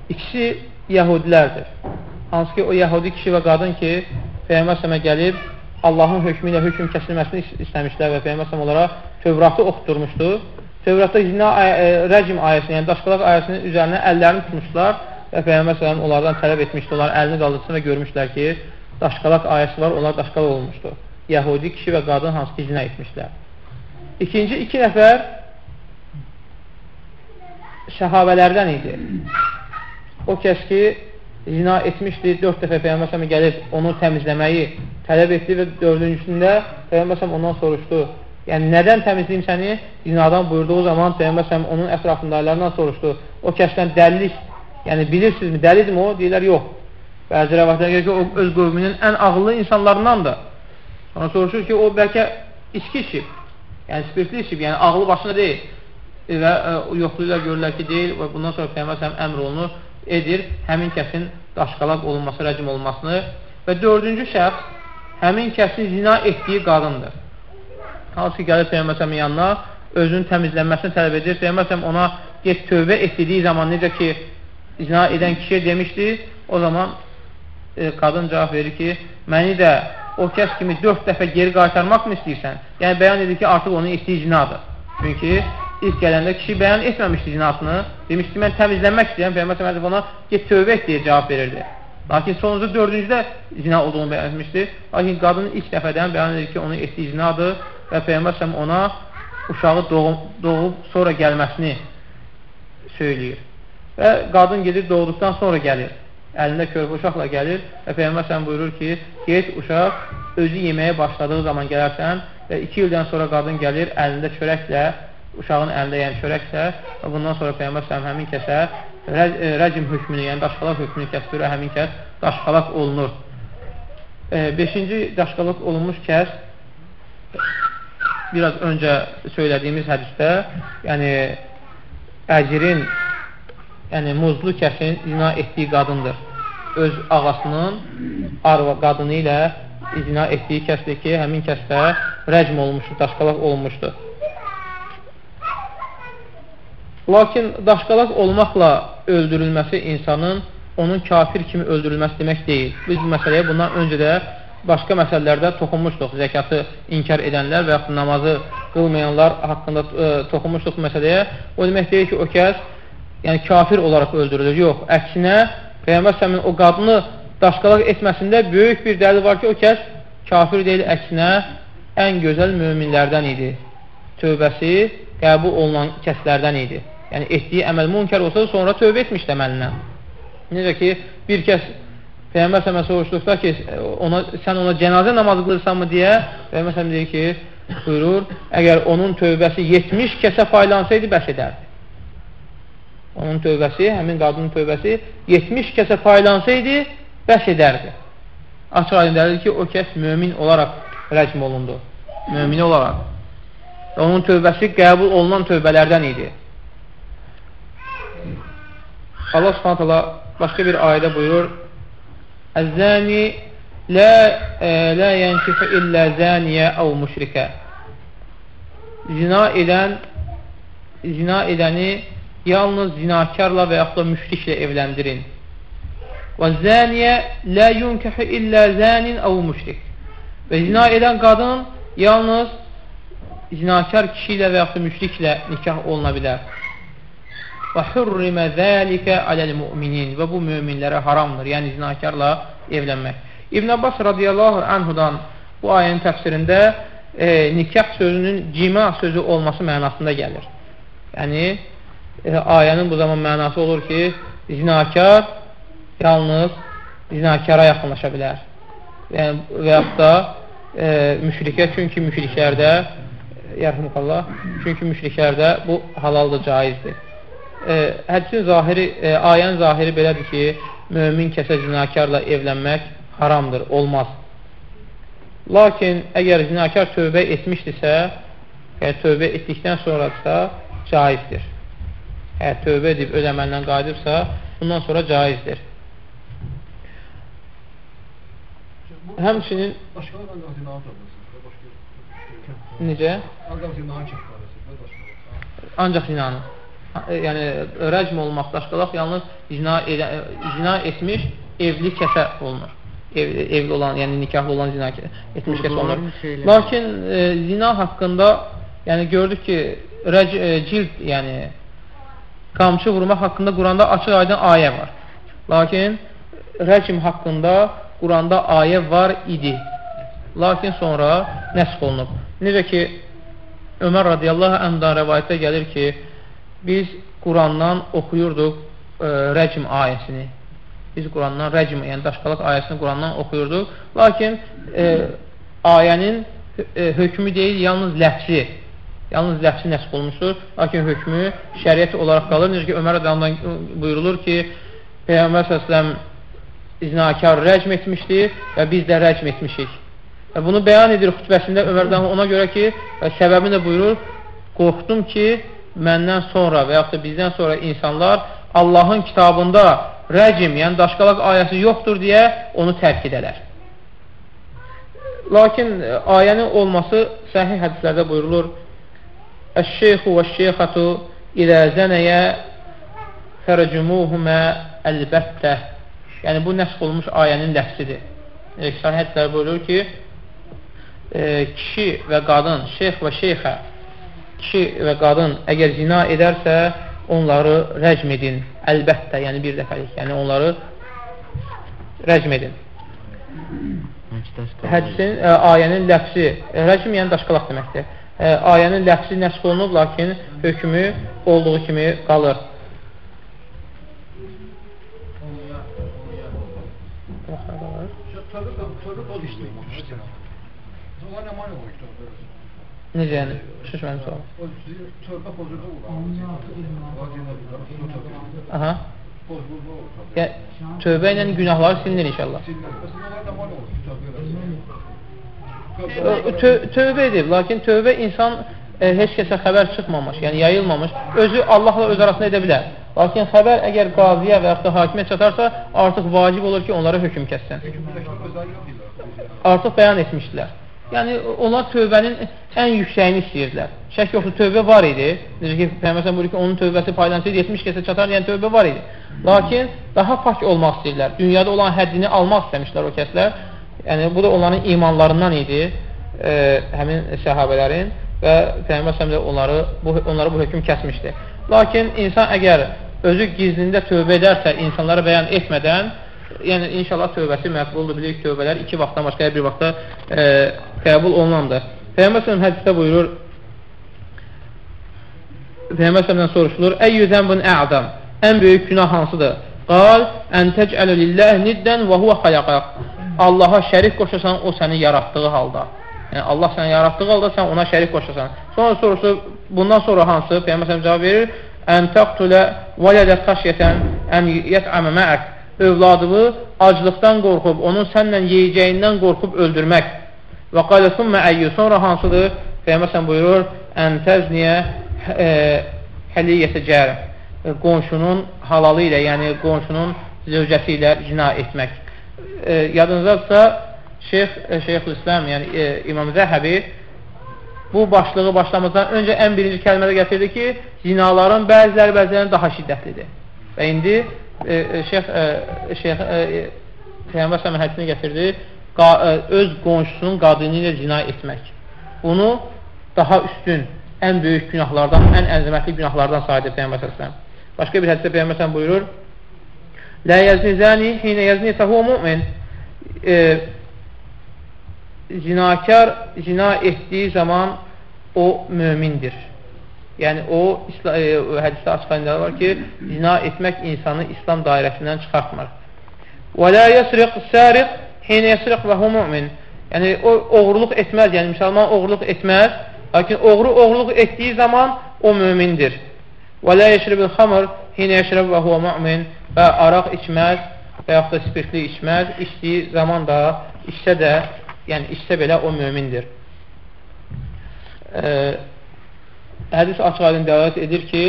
İkisi Yahudilərdir. Hansı ki, o Yahudi kişi və qadın ki, Peyyəmbər sələmə gəlib, Allahın hökmü ilə hökm kəsilməsini istəmişlər və Peyyəmbər sələm onlara Tövratı oxutturmuşdu. Tövratda zina e, rəcm ayəsini, yəni daşqalaq ayəsinin üzərinə əllərini tutmuşlar və Peyyəmbər sələm onlardan tələb etmişdi, onlar əlini qaldırsın və görmüşlər ki, daşqalaq ayəsi var, onlar daşqalaq olmuşdu. Yahudi kişi və qadın hansı ki, zina etmişlər. İkinci iki nəfər şəhabələrdən idi. O kəs ki, zina etmişdi, dörd dəfə Peyyəmbər səmi gəlib onu təmizləməyi tələb etdi və dördüncüsündə Peyyəmbər səmi ondan soruşdu. Yəni, nədən təmizləyim səni? Zinadan buyurduğu zaman Peyyəmbər səmi onun ətrafındalarından soruşdu. O kəsdən dəllik, yəni bilirsinizmi, dəlidimi o? Deyirlər, yox. Bəzi rəvətlərə gəlir ki, o öz qövmünün ən ağıllı insanlarındandır. Sonra soruşur ki, o bəlkə içki içib, yəni spirtli içib, yəni ağlı başına deyil. Və ə, e, yoxluyla görürlər ki, deyil və bundan sonra Peyyəmbər səmi əmr olunur edir həmin kəsin daşqalaq olunması, rəcim olunmasını və dördüncü şəxs həmin kəsin zina etdiyi qadındır. Hansı ki, gəlir Peyyəməsəmin yanına, özünün təmizlənməsini tələb edir. Peyyəməsəm ona get tövbə etdiyi zaman, necə ki, zina edən kişiyə demişdi, o zaman e, qadın cavab verir ki, məni də o kəs kimi dörd dəfə geri qaytarmaq mı istəyirsən? Yəni, bəyan edir ki, artıq onun etdiyi zinadır. Çünki ilk gələndə kişi bəyan etməmişdi zinasını. Demişdi, mən təmizlənmək istəyirəm. Peyğəmbər səhəm ona get tövbə et deyə cavab verirdi. Lakin sonuncu dördüncüdə zina olduğunu bəyan etmişdi. Lakin qadın ilk dəfədən bəyan edir ki, onun etdiyi zinadır və Peyğəmbər səhəm ona uşağı doğum, doğub sonra gəlməsini söyləyir. Və qadın gedir doğduqdan sonra gəlir. Əlində körpə uşaqla gəlir və Peyğəmbər səhəm buyurur ki, get uşaq özü yeməyə başladığı zaman gələrsən və iki ildən sonra qadın gəlir əlində çörəklə uşağın əlində yəni çörəksə və bundan sonra Peyğəmbər səhəm həmin kəsə e, rəcim hökmünü, yəni daşqalaq hökmünü kəsdirir, həmin kəs daşqalaq olunur. E, beşinci daşqalaq olunmuş kəs biraz öncə söylədiyimiz hədisdə yəni əcirin yəni muzlu kəsin zina etdiyi qadındır. Öz ağasının arva qadını ilə zina etdiyi kəsdir ki, həmin kəsdə rəcm olmuşdur, daşqalaq olunmuşdur. Lakin daşqalaq olmaqla öldürülməsi insanın onun kafir kimi öldürülməsi demək deyil. Biz bu məsələyə bundan öncə də başqa məsələlərdə toxunmuşduq. Zəkatı inkar edənlər və yaxud namazı qılmayanlar haqqında ə, e, toxunmuşduq məsələyə. O demək deyil ki, o kəs yəni kafir olaraq öldürülür. Yox, əksinə Peyğəmbər səmin o qadını daşqalaq etməsində böyük bir dəlil var ki, o kəs kafir deyil, əksinə ən gözəl möminlərdən idi. Tövbəsi qəbul olunan kəslərdən idi yəni etdiyi əməl münkər olsa sonra tövbə etmişdi əməlindən. Necə ki, bir kəs Peyğəmbər sələmə soruşduqda ki, ona, sən ona cənazə namazı qılırsanmı deyə, Peyğəmbər sələm deyir ki, buyurur, əgər onun tövbəsi 70 kəsə faylansaydı, bəs edərdi. Onun tövbəsi, həmin qadının tövbəsi 70 kəsə faylansaydı, bəs edərdi. Açıq aydın dəlir ki, o kəs mömin olaraq rəcm olundu. Mömini olaraq. Onun tövbəsi qəbul olunan tövbələrdən idi. Allah subhanət hala başqa bir ayədə buyurur, Əz-zəni lə, e, lə yənkifə illə zəniyə əv müşrikə Zina edən zina edəni yalnız zinakarla və yaxud da müşriklə evləndirin. Və zəniyə lə yunkəhü illə zənin əv müşrik. Və zina edən qadın yalnız zinakar kişi ilə və yaxud da müşriklə nikah oluna bilər. Və hurrimə zəlikə aləl müminin və bu möminlərə haramdır, yəni zinakarla evlənmək. İbn Abbas radiyallahu anhudan bu ayənin təfsirində e, nikah sözünün cima sözü olması mənasında gəlir. Yəni, e, ayənin bu zaman mənası olur ki, zinakar yalnız zinakara yaxınlaşa bilər. Yəni, və yaxud da e, müşrikə, çünki müşriklərdə yarhumukallah, çünki müşriklərdə bu halaldır, caizdir. E, hədisin zahiri, e, ayənin zahiri belədir ki, mömin kəsə zinakarla evlənmək haramdır, olmaz. Lakin əgər zinakar tövbə etmişdirsə, yəni tövbə etdikdən sonrasa caizdir. Əgər tövbə edib öz əməlindən qayıdıbsa, bundan sonra caizdir. Həmçinin Necə? Ancaq zinanı. Yəni, rəcm olmaq, daşqalaq yalnız zina, edə, zina etmiş evli kəsə olunur ev, evli olan, yəni nikahlı olan zina etmiş kəs olunur. Lakin e, zina haqqında yəni gördük ki, rəc, e, cild, yəni qamçı vurmaq haqqında Quranda açıq aydın ayə var. Lakin rəcm haqqında Quranda ayə var idi. Lakin sonra nəsx olunub. Necə ki, Ömər radiyallahu anhdan rəvayətdə gəlir ki, biz Qurandan oxuyurduq e, rəcm ayəsini biz Qurandan rəcm, yəni daşqalaq ayəsini Qurandan oxuyurduq. Lakin e, ayənin e, hökmü deyil, yalnız ləfsi. Yalnız ləfsi nəsb olmuşdur. Lakin hökmü şəriət olaraq qalır. Necə ki, Ömər adamdan buyurulur ki, Peyğəmbər səsləm iznakar rəcm etmişdir və biz də rəcm etmişik. Və bunu bəyan edir xütbəsində Ömər ona görə ki, səbəbini də buyurur, qorxdum ki, məndən sonra və yaxud da bizdən sonra insanlar Allahın kitabında rəcim, yəni daşqalaq ayəsi yoxdur deyə onu tərk edələr. Lakin e, ayənin olması səhih hədislərdə buyurulur Əş-şeyxu və şeyxatu ilə zənəyə fərcumuhumə əlbəttə Yəni, bu nəsx olmuş ayənin ləfsidir. Səhih hədislər buyurur ki, e, kişi və qadın, şeyx və şeyxə kişi və qadın əgər zina edərsə, onları rəcm edin. Əlbəttə, yəni bir dəfəlik. Yəni onları rəcm edin. Hədisin, ə, e, ayənin ləfsi, e, rəcm yəni daşqalaq deməkdir. Ə, e, ayənin ləfsi nəsx olunub, lakin hökmü olduğu kimi qalır. Necə yəni? Şişmənim sual. Tövbə pozuldu. Aha. Yəni, tövbə ilə günahları silinir inşallah. Tö tövbə edib, lakin tövbə insan e, heç kəsə xəbər çıxmamış, yəni yayılmamış, özü Allahla öz arasında edə bilər. Lakin xəbər əgər qaziyə və yaxud da hakimə çatarsa, artıq vacib olur ki, onlara hökm kəssin. Artıq bəyan etmişdilər. Yəni, onlar tövbənin ən yüksəyini istəyirdilər. Şək yoxdur, tövbə var idi. Necə ki, Peyğəmbər buyurur ki, onun tövbəsi paylansaydı 70 kəsə çatar, yəni tövbə var idi. Lakin daha pak olmaq istəyirlər. Dünyada olan həddini almaq istəmişlər o kəslər. Yəni, bu da onların imanlarından idi, e, həmin səhabələrin və Peyğəmbər də onları, bu, onları bu hökm kəsmişdi. Lakin insan əgər özü gizlində tövbə edərsə, insanlara bəyan etmədən, yəni inşallah tövbəsi məqbuldur. Bilirik tövbələr iki vaxtdan başqa bir vaxtda e, qəbul olunandır. Peyğəmbər sələm hədisdə buyurur, Peyğəmbər sələmdən soruşulur, Əyyü zənbun ə'dam, ən böyük günah hansıdır? Qal, ən təcələ lilləh niddən və huvə xayaqaq. Allaha şərik qoşasan, o səni yaratdığı halda. Yəni, Allah səni yaratdığı halda sən ona şərik qoşasan. Sonra sorusu, bundan sonra hansı? Peyğəmbər cavab verir, ən təqtülə vələdə xəşyətən ən yət'əmə məək övladını aclıqdan qorxub, onun sənlə yeyəcəyindən qorxub öldürmək. Və qalə sümmə əyyü, sonra hansıdır? Peyyəməsən buyurur, ən təzniyə e, həliyyətə cər, e, qonşunun halalı ilə, yəni qonşunun zövcəsi ilə zina etmək. E, yadınızdadsa, Şeyx, e, Şeyxül İslam, yəni e, İmam Zəhəbi bu başlığı başlamazdan öncə ən birinci kəlmədə gətirdi ki, zinaların bəziləri bəzilərindən daha şiddətlidir. Və indi Şeyx, e, Şeyx e, Peyğəmbər səhəmin hədisini gətirdi, qa, e, öz qonşusunun qadını ilə zina etmək. Bunu daha üstün, ən böyük günahlardan, ən əzəmətli günahlardan saydı Peyğəmbər səhəm. Başqa bir hədisdə Peyğəmbər səhəm buyurur, Lə yəzni zəni hinə yəzni fəhvə mümin e, zinakar zina etdiyi zaman o mömindir. Yəni, o e, hədisdə açıqlayınlar var ki, zina etmək insanı İslam dairəsindən çıxartmır. Və lə yəsriq səriq hinə yəsriq və hu mümin. Yəni, o oğurluq etməz, yəni müsəlman oğurluq etməz, lakin oğru oğurluq etdiyi zaman o mömindir. Və lə yəşribil xamr hinə yəşrib və hu mümin və araq içməz və yaxud da spirtli içməz, içdiyi zaman da, içsə də, yəni içsə belə o mömindir. E, hədis açıq aydın dəlalət edir ki,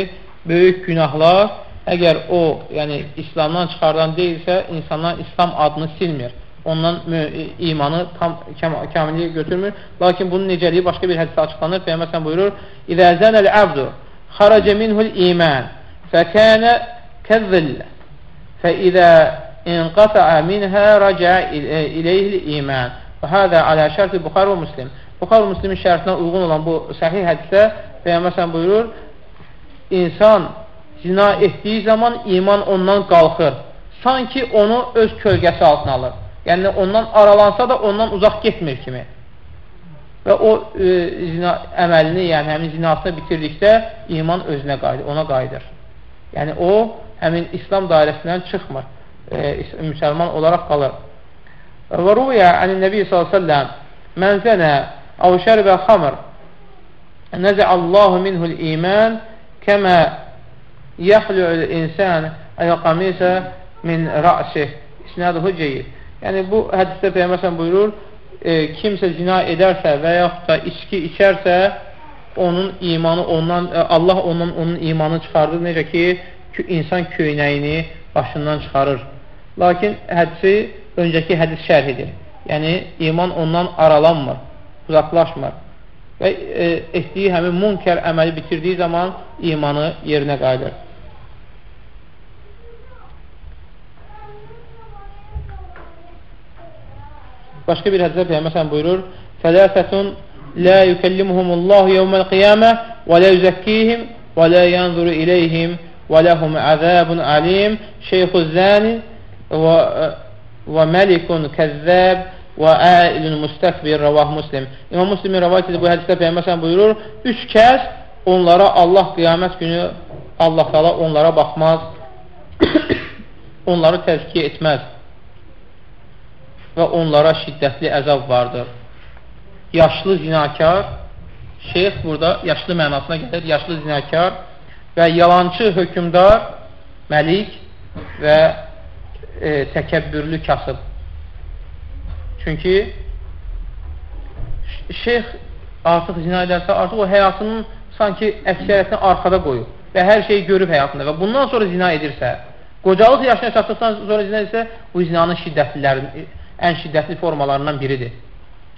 böyük günahlar əgər o, yəni İslamdan çıxardan deyilsə, insanlar İslam adını silmir. Ondan imanı tam kamilliyə götürmür. Lakin bunun necəliyi başqa bir hədisdə açıqlanır. Peyğəmbər buyurur: "İzə zənəl abdu xaraca minhu'l iman fəkənə kəzzil fə izə inqata'a minha raca ileyhi'l iman." Və hada alə şərti Buxari və Müslim. Buxari və Müslimin şərtinə uyğun olan bu səhih hədisdə Peyğəmbər buyurur: "İnsan zina etdiyi zaman iman ondan qalxır. Sanki onu öz kölgəsi altına alır. Yəni, ondan aralansa da ondan uzaq getmir kimi. Və o e, zina əməlini, yəni həmin zinasını bitirdikdə iman özünə qayıdır, ona qayıdır. Yəni, o həmin İslam dairəsindən çıxmır, e, müsəlman olaraq qalır. Və ruya ənin Nəbi s.ə.v Mən zənə əv şərbə xamr nəzə Allahu minhul iman kəmə yəxlü'ül insan əl-qamisə min rə'sih. İsnaduhu ceyid. Yəni, bu hədisdə Peyyəməsən buyurur, e, kimsə zina edərsə və yaxud da içki içərsə, onun imanı ondan, e, Allah ondan onun imanı çıxardır. Necə ki, insan köynəyini başından çıxarır. Lakin hədisi öncəki hədis şərh edir. Yəni, iman ondan aralanmır, uzaqlaşmır və e, etdiyi həmin munkər əməli bitirdiyi zaman imanı yerinə qayıdır. Başqa bir hədisdə Peyğəmbər buyurur: "Fələsətun la yukellimuhumullahu yawmal qiyamə və la yuzakkihim və la yanzuru ileyhim və lahum azabun alim. Şeyxuz zani və və məlikun kəzzab və əlün müstəkbir rəvah muslim. İmam Müslimin rəvayət edir bu hədisdə Peyğəmbər buyurur: "Üç kəs onlara Allah qiyamət günü Allah təala onlara baxmaz, onları təzkiyə etməz." və onlara şiddətli əzab vardır. Yaşlı zinakar, şeyx burada yaşlı mənasına gəlir, yaşlı zinakar və yalancı hökümdar, məlik və e, təkəbbürlü kasıb. Çünki şeyx artıq zina edərsə, artıq o həyatının sanki əksəriyyətini arxada qoyub və hər şeyi görüb həyatında və bundan sonra zina edirsə, qocalıq yaşına çatdıqdan sonra zina edirsə, bu zinanın şiddətlilərini ən şiddətli formalarından biridir.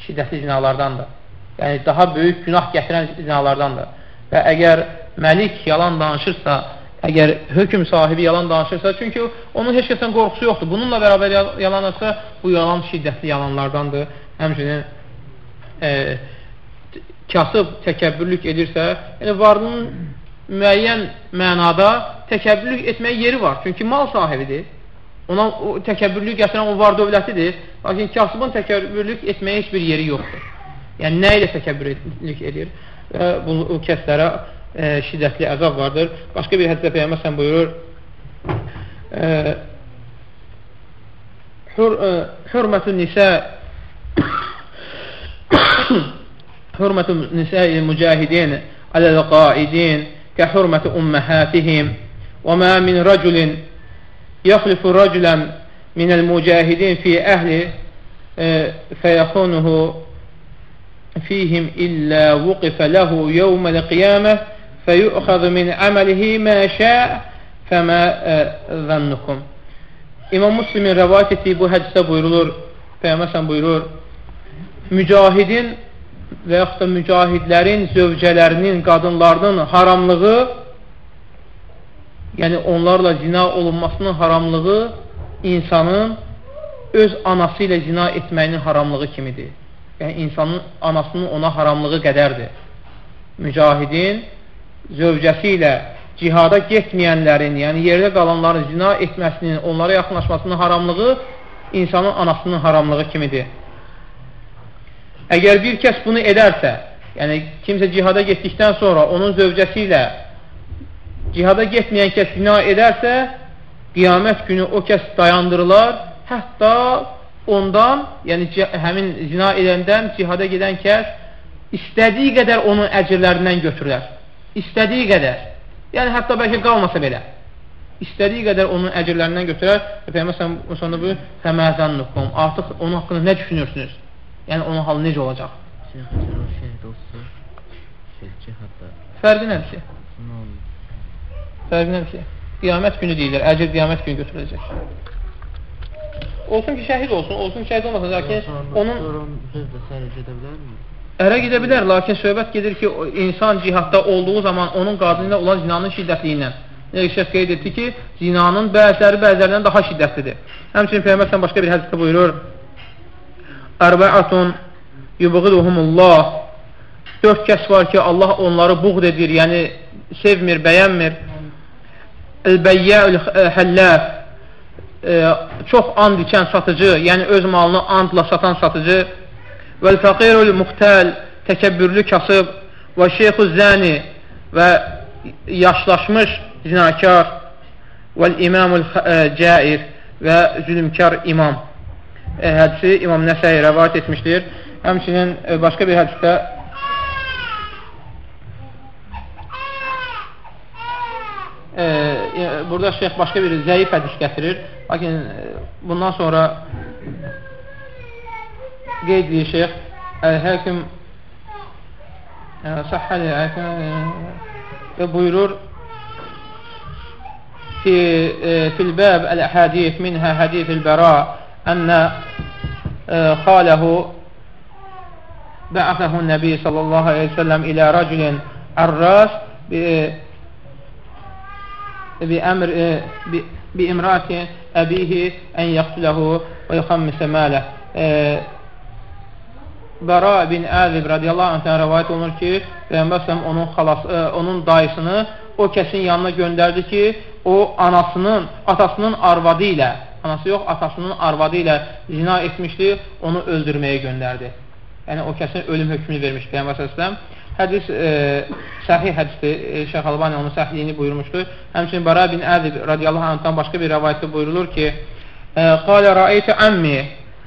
Şiddətli zinalardandır. Yəni, daha böyük günah gətirən zinalardandır. Və əgər məlik yalan danışırsa, əgər hökm sahibi yalan danışırsa, çünki onun heç kəsən qorxusu yoxdur. Bununla bərabər yalanırsa, bu yalan şiddətli yalanlardandır. Həmçinin e, kasıb təkəbbürlük edirsə, yəni varlının müəyyən mənada təkəbbürlük etməyə yeri var. Çünki mal sahibidir. Ona o, təkəbbürlük gətirən o var dövlətidir. Lakin kasıbın təkəbbürlük etməyə heç bir yeri yoxdur. Yəni, nə ilə təkəbbürlük edir? Və bu, o kəslərə e, şiddətli əzab vardır. Başqa bir həddə Peyyəmə sən buyurur, e, hür, e, hürmətü nisə hürmətü nisə-i mücahidin aləl-qaidin kə hürmətü ümməhətihim və mə min rəculin يخلف رجلا من المجاهدين في أهله فيخونه فيهم إلا وقف له يوم القيامة fəyuxazu min əməlihi mə şə fəmə zənnukum. İmam Müslimin rəvayət etdiyi bu hədisdə buyurulur, Peyyəməsən buyurur, mücahidin və yaxud da mücahidlərin, zövcələrinin, qadınlarının haramlığı, yəni onlarla zina olunmasının haramlığı insanın öz anası ilə zina etməyinin haramlığı kimidir. Yəni insanın anasının ona haramlığı qədərdir. Mücahidin zövcəsi ilə cihada getməyənlərin, yəni yerdə qalanların zina etməsinin, onlara yaxınlaşmasının haramlığı insanın anasının haramlığı kimidir. Əgər bir kəs bunu edərsə, yəni kimsə cihada getdikdən sonra onun zövcəsi ilə cihada getməyən kəs zina edərsə, qiyamət günü o kəs dayandırılar, hətta ondan, yəni həmin zina edəndən cihada gedən kəs istədiyi qədər onun əcrlərindən götürər. İstədiyi qədər. Yəni, hətta bəlkə qalmasa belə. İstədiyi qədər onun əcrlərindən götürər və Peyyəməsən sonunda buyur, fəməzənnukum. Artıq onun haqqında nə düşünürsünüz? Yəni, onun halı necə olacaq? Fərqi nədir ki? Fərqi nədir ki? Qiyamət günü deyilir, əcr qiyamət günü götürüləcək. Olsun ki, şəhid olsun, olsun ki, şəhid olmasın, lakin onun... Ərə gedə bilər, lakin söhbət gedir ki, insan cihadda olduğu zaman onun qadını ilə olan zinanın şiddətliyindən. Şəx qeyd etdi ki, zinanın bəziləri bəzilərindən daha şiddətlidir. Həmçinin Peyyəməsən başqa bir hədisdə buyurur, Ərbəətun yubğiduhumullah Dörd kəs var ki, Allah onları buğd edir, yəni sevmir, bəyənmir. Əl-bəyyəül həlləf e, çox and içən satıcı, yəni öz malını andla satan satıcı vəl-fəqirul muxtəl təkəbbürlü kasıb və şeyxu zəni və yaşlaşmış zinakar vəl-imamul cair və zülümkar imam e, hədisi İmam Nəsəyi rəvat etmişdir. Həmçinin e, başqa bir hədisdə e, burada şeyx başqa bir zəif hədis gətirir. Lakin e, bundan sonra قيد لي شيخ الحاكم آه، صح ابو آه، بيرور في آه، في الباب الأحاديث منها حديث البراء أن خاله بعثه النبي صلى الله عليه وسلم إلى رجل عراس بأمر بإمرأة أبيه أن يقتله ويخمس ماله. Bəra bin Əzib radiyallahu anhdən rəvayət olunur ki, Peyğəmbər onun xalası, ə, onun dayısını o kəsin yanına göndərdi ki, o anasının, atasının arvadı ilə, anası yox, atasının arvadı ilə zina etmişdi, onu öldürməyə göndərdi. Yəni o kəsin ölüm hökmünü vermiş Peyğəmbər sallallahu Hədis e, səhih hədisdir. E, Şeyx Albani onun səhliyini buyurmuşdur. Həmçinin Bara bin Əzib radiyallahu anhdan başqa bir rəvayətdə buyurulur ki, e, Qalə rəayətə əmmi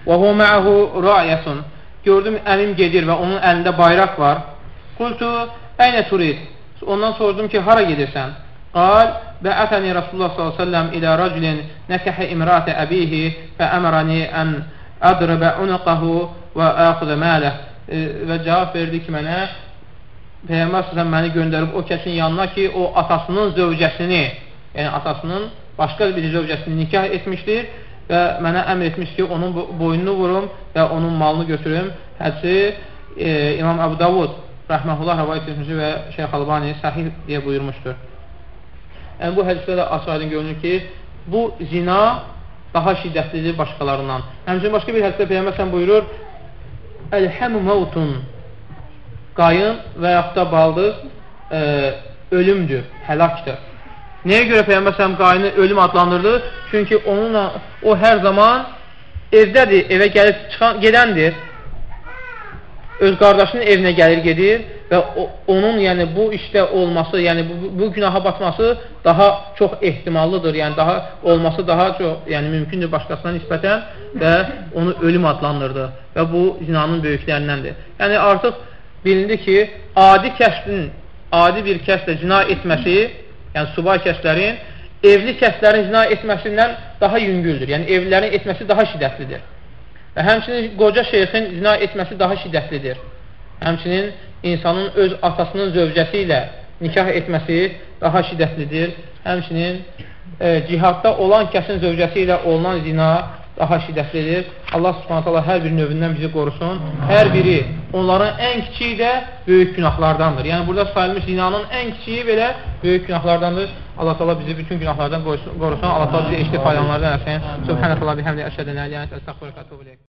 və hu məəhu rəyəsun. Gördüm, əmim gedir və onun əlində bayraq var. Qultu, əynə turid? Ondan sordum ki, hara gedirsən? Qal, bəətəni Rasulullah s.ə.v ilə rəculin nəkəhə imratə əbihi və əmrəni ən ədrəbə unuqəhu və əxudə mələh və cavab verdi ki, mənə Peyğəmbər s.ə.v məni göndərib o kəsin yanına ki, o atasının zövcəsini, yəni atasının başqa bir zövcəsini nikah etmişdir və mənə əmr etmiş ki, onun boynunu vurum və onun malını götürüm. Hədsi e, İmam Əbu Davud rəhməhullah rəvayət etmişdir və Şeyx Albani səhih deyə buyurmuşdur. Yəni, bu hədisdə də aşağıdan görünür ki, bu zina daha şiddətlidir başqalarından. Həmçinin başqa bir hədisdə Peyğəmbər buyurur, Əl-həmu məvtun qayın və yaxud da baldız e, ölümdür, həlakdır. Nəyə görə Peyyambər səhəm qayını ölüm adlandırdı? Çünki onunla, o hər zaman evdədir, evə gəlib çıxan, gedəndir. Öz qardaşının evinə gəlir, gedir və o, onun yəni bu işdə olması, yəni bu, bu günaha batması daha çox ehtimallıdır. Yəni daha olması daha çox, yəni mümkündür başqasına nisbətən və onu ölüm adlandırdı və bu zinanın böyüklərindəndir. Yəni artıq bilindi ki, adi kəsbin, adi bir kəslə cina etməsi, yəni subay kəslərin, evli kəslərin cina etməsindən daha yüngüldür. Yəni evlilərin etməsi daha şiddətlidir. Və həmçinin qoca şeyxin zina etməsi daha şiddətlidir. Həmçinin insanın öz atasının zövcəsi ilə nikah etməsi daha şiddətlidir. Həmçinin e, cihadda olan kəsin zövcəsi ilə olunan zina daha şiddətlidir. Allah subhanət hala hər bir növündən bizi qorusun. Hər biri onların ən kiçiyi də böyük günahlardandır. Yəni, burada sayılmış zinanın ən kiçiyi belə böyük günahlardandır. Allah təala bizi bütün günahlardan qorusun. Allah təala bizi eşli faydalardan eləsin. Subhanallah bihamdi əşhədən və etûbü ileyk.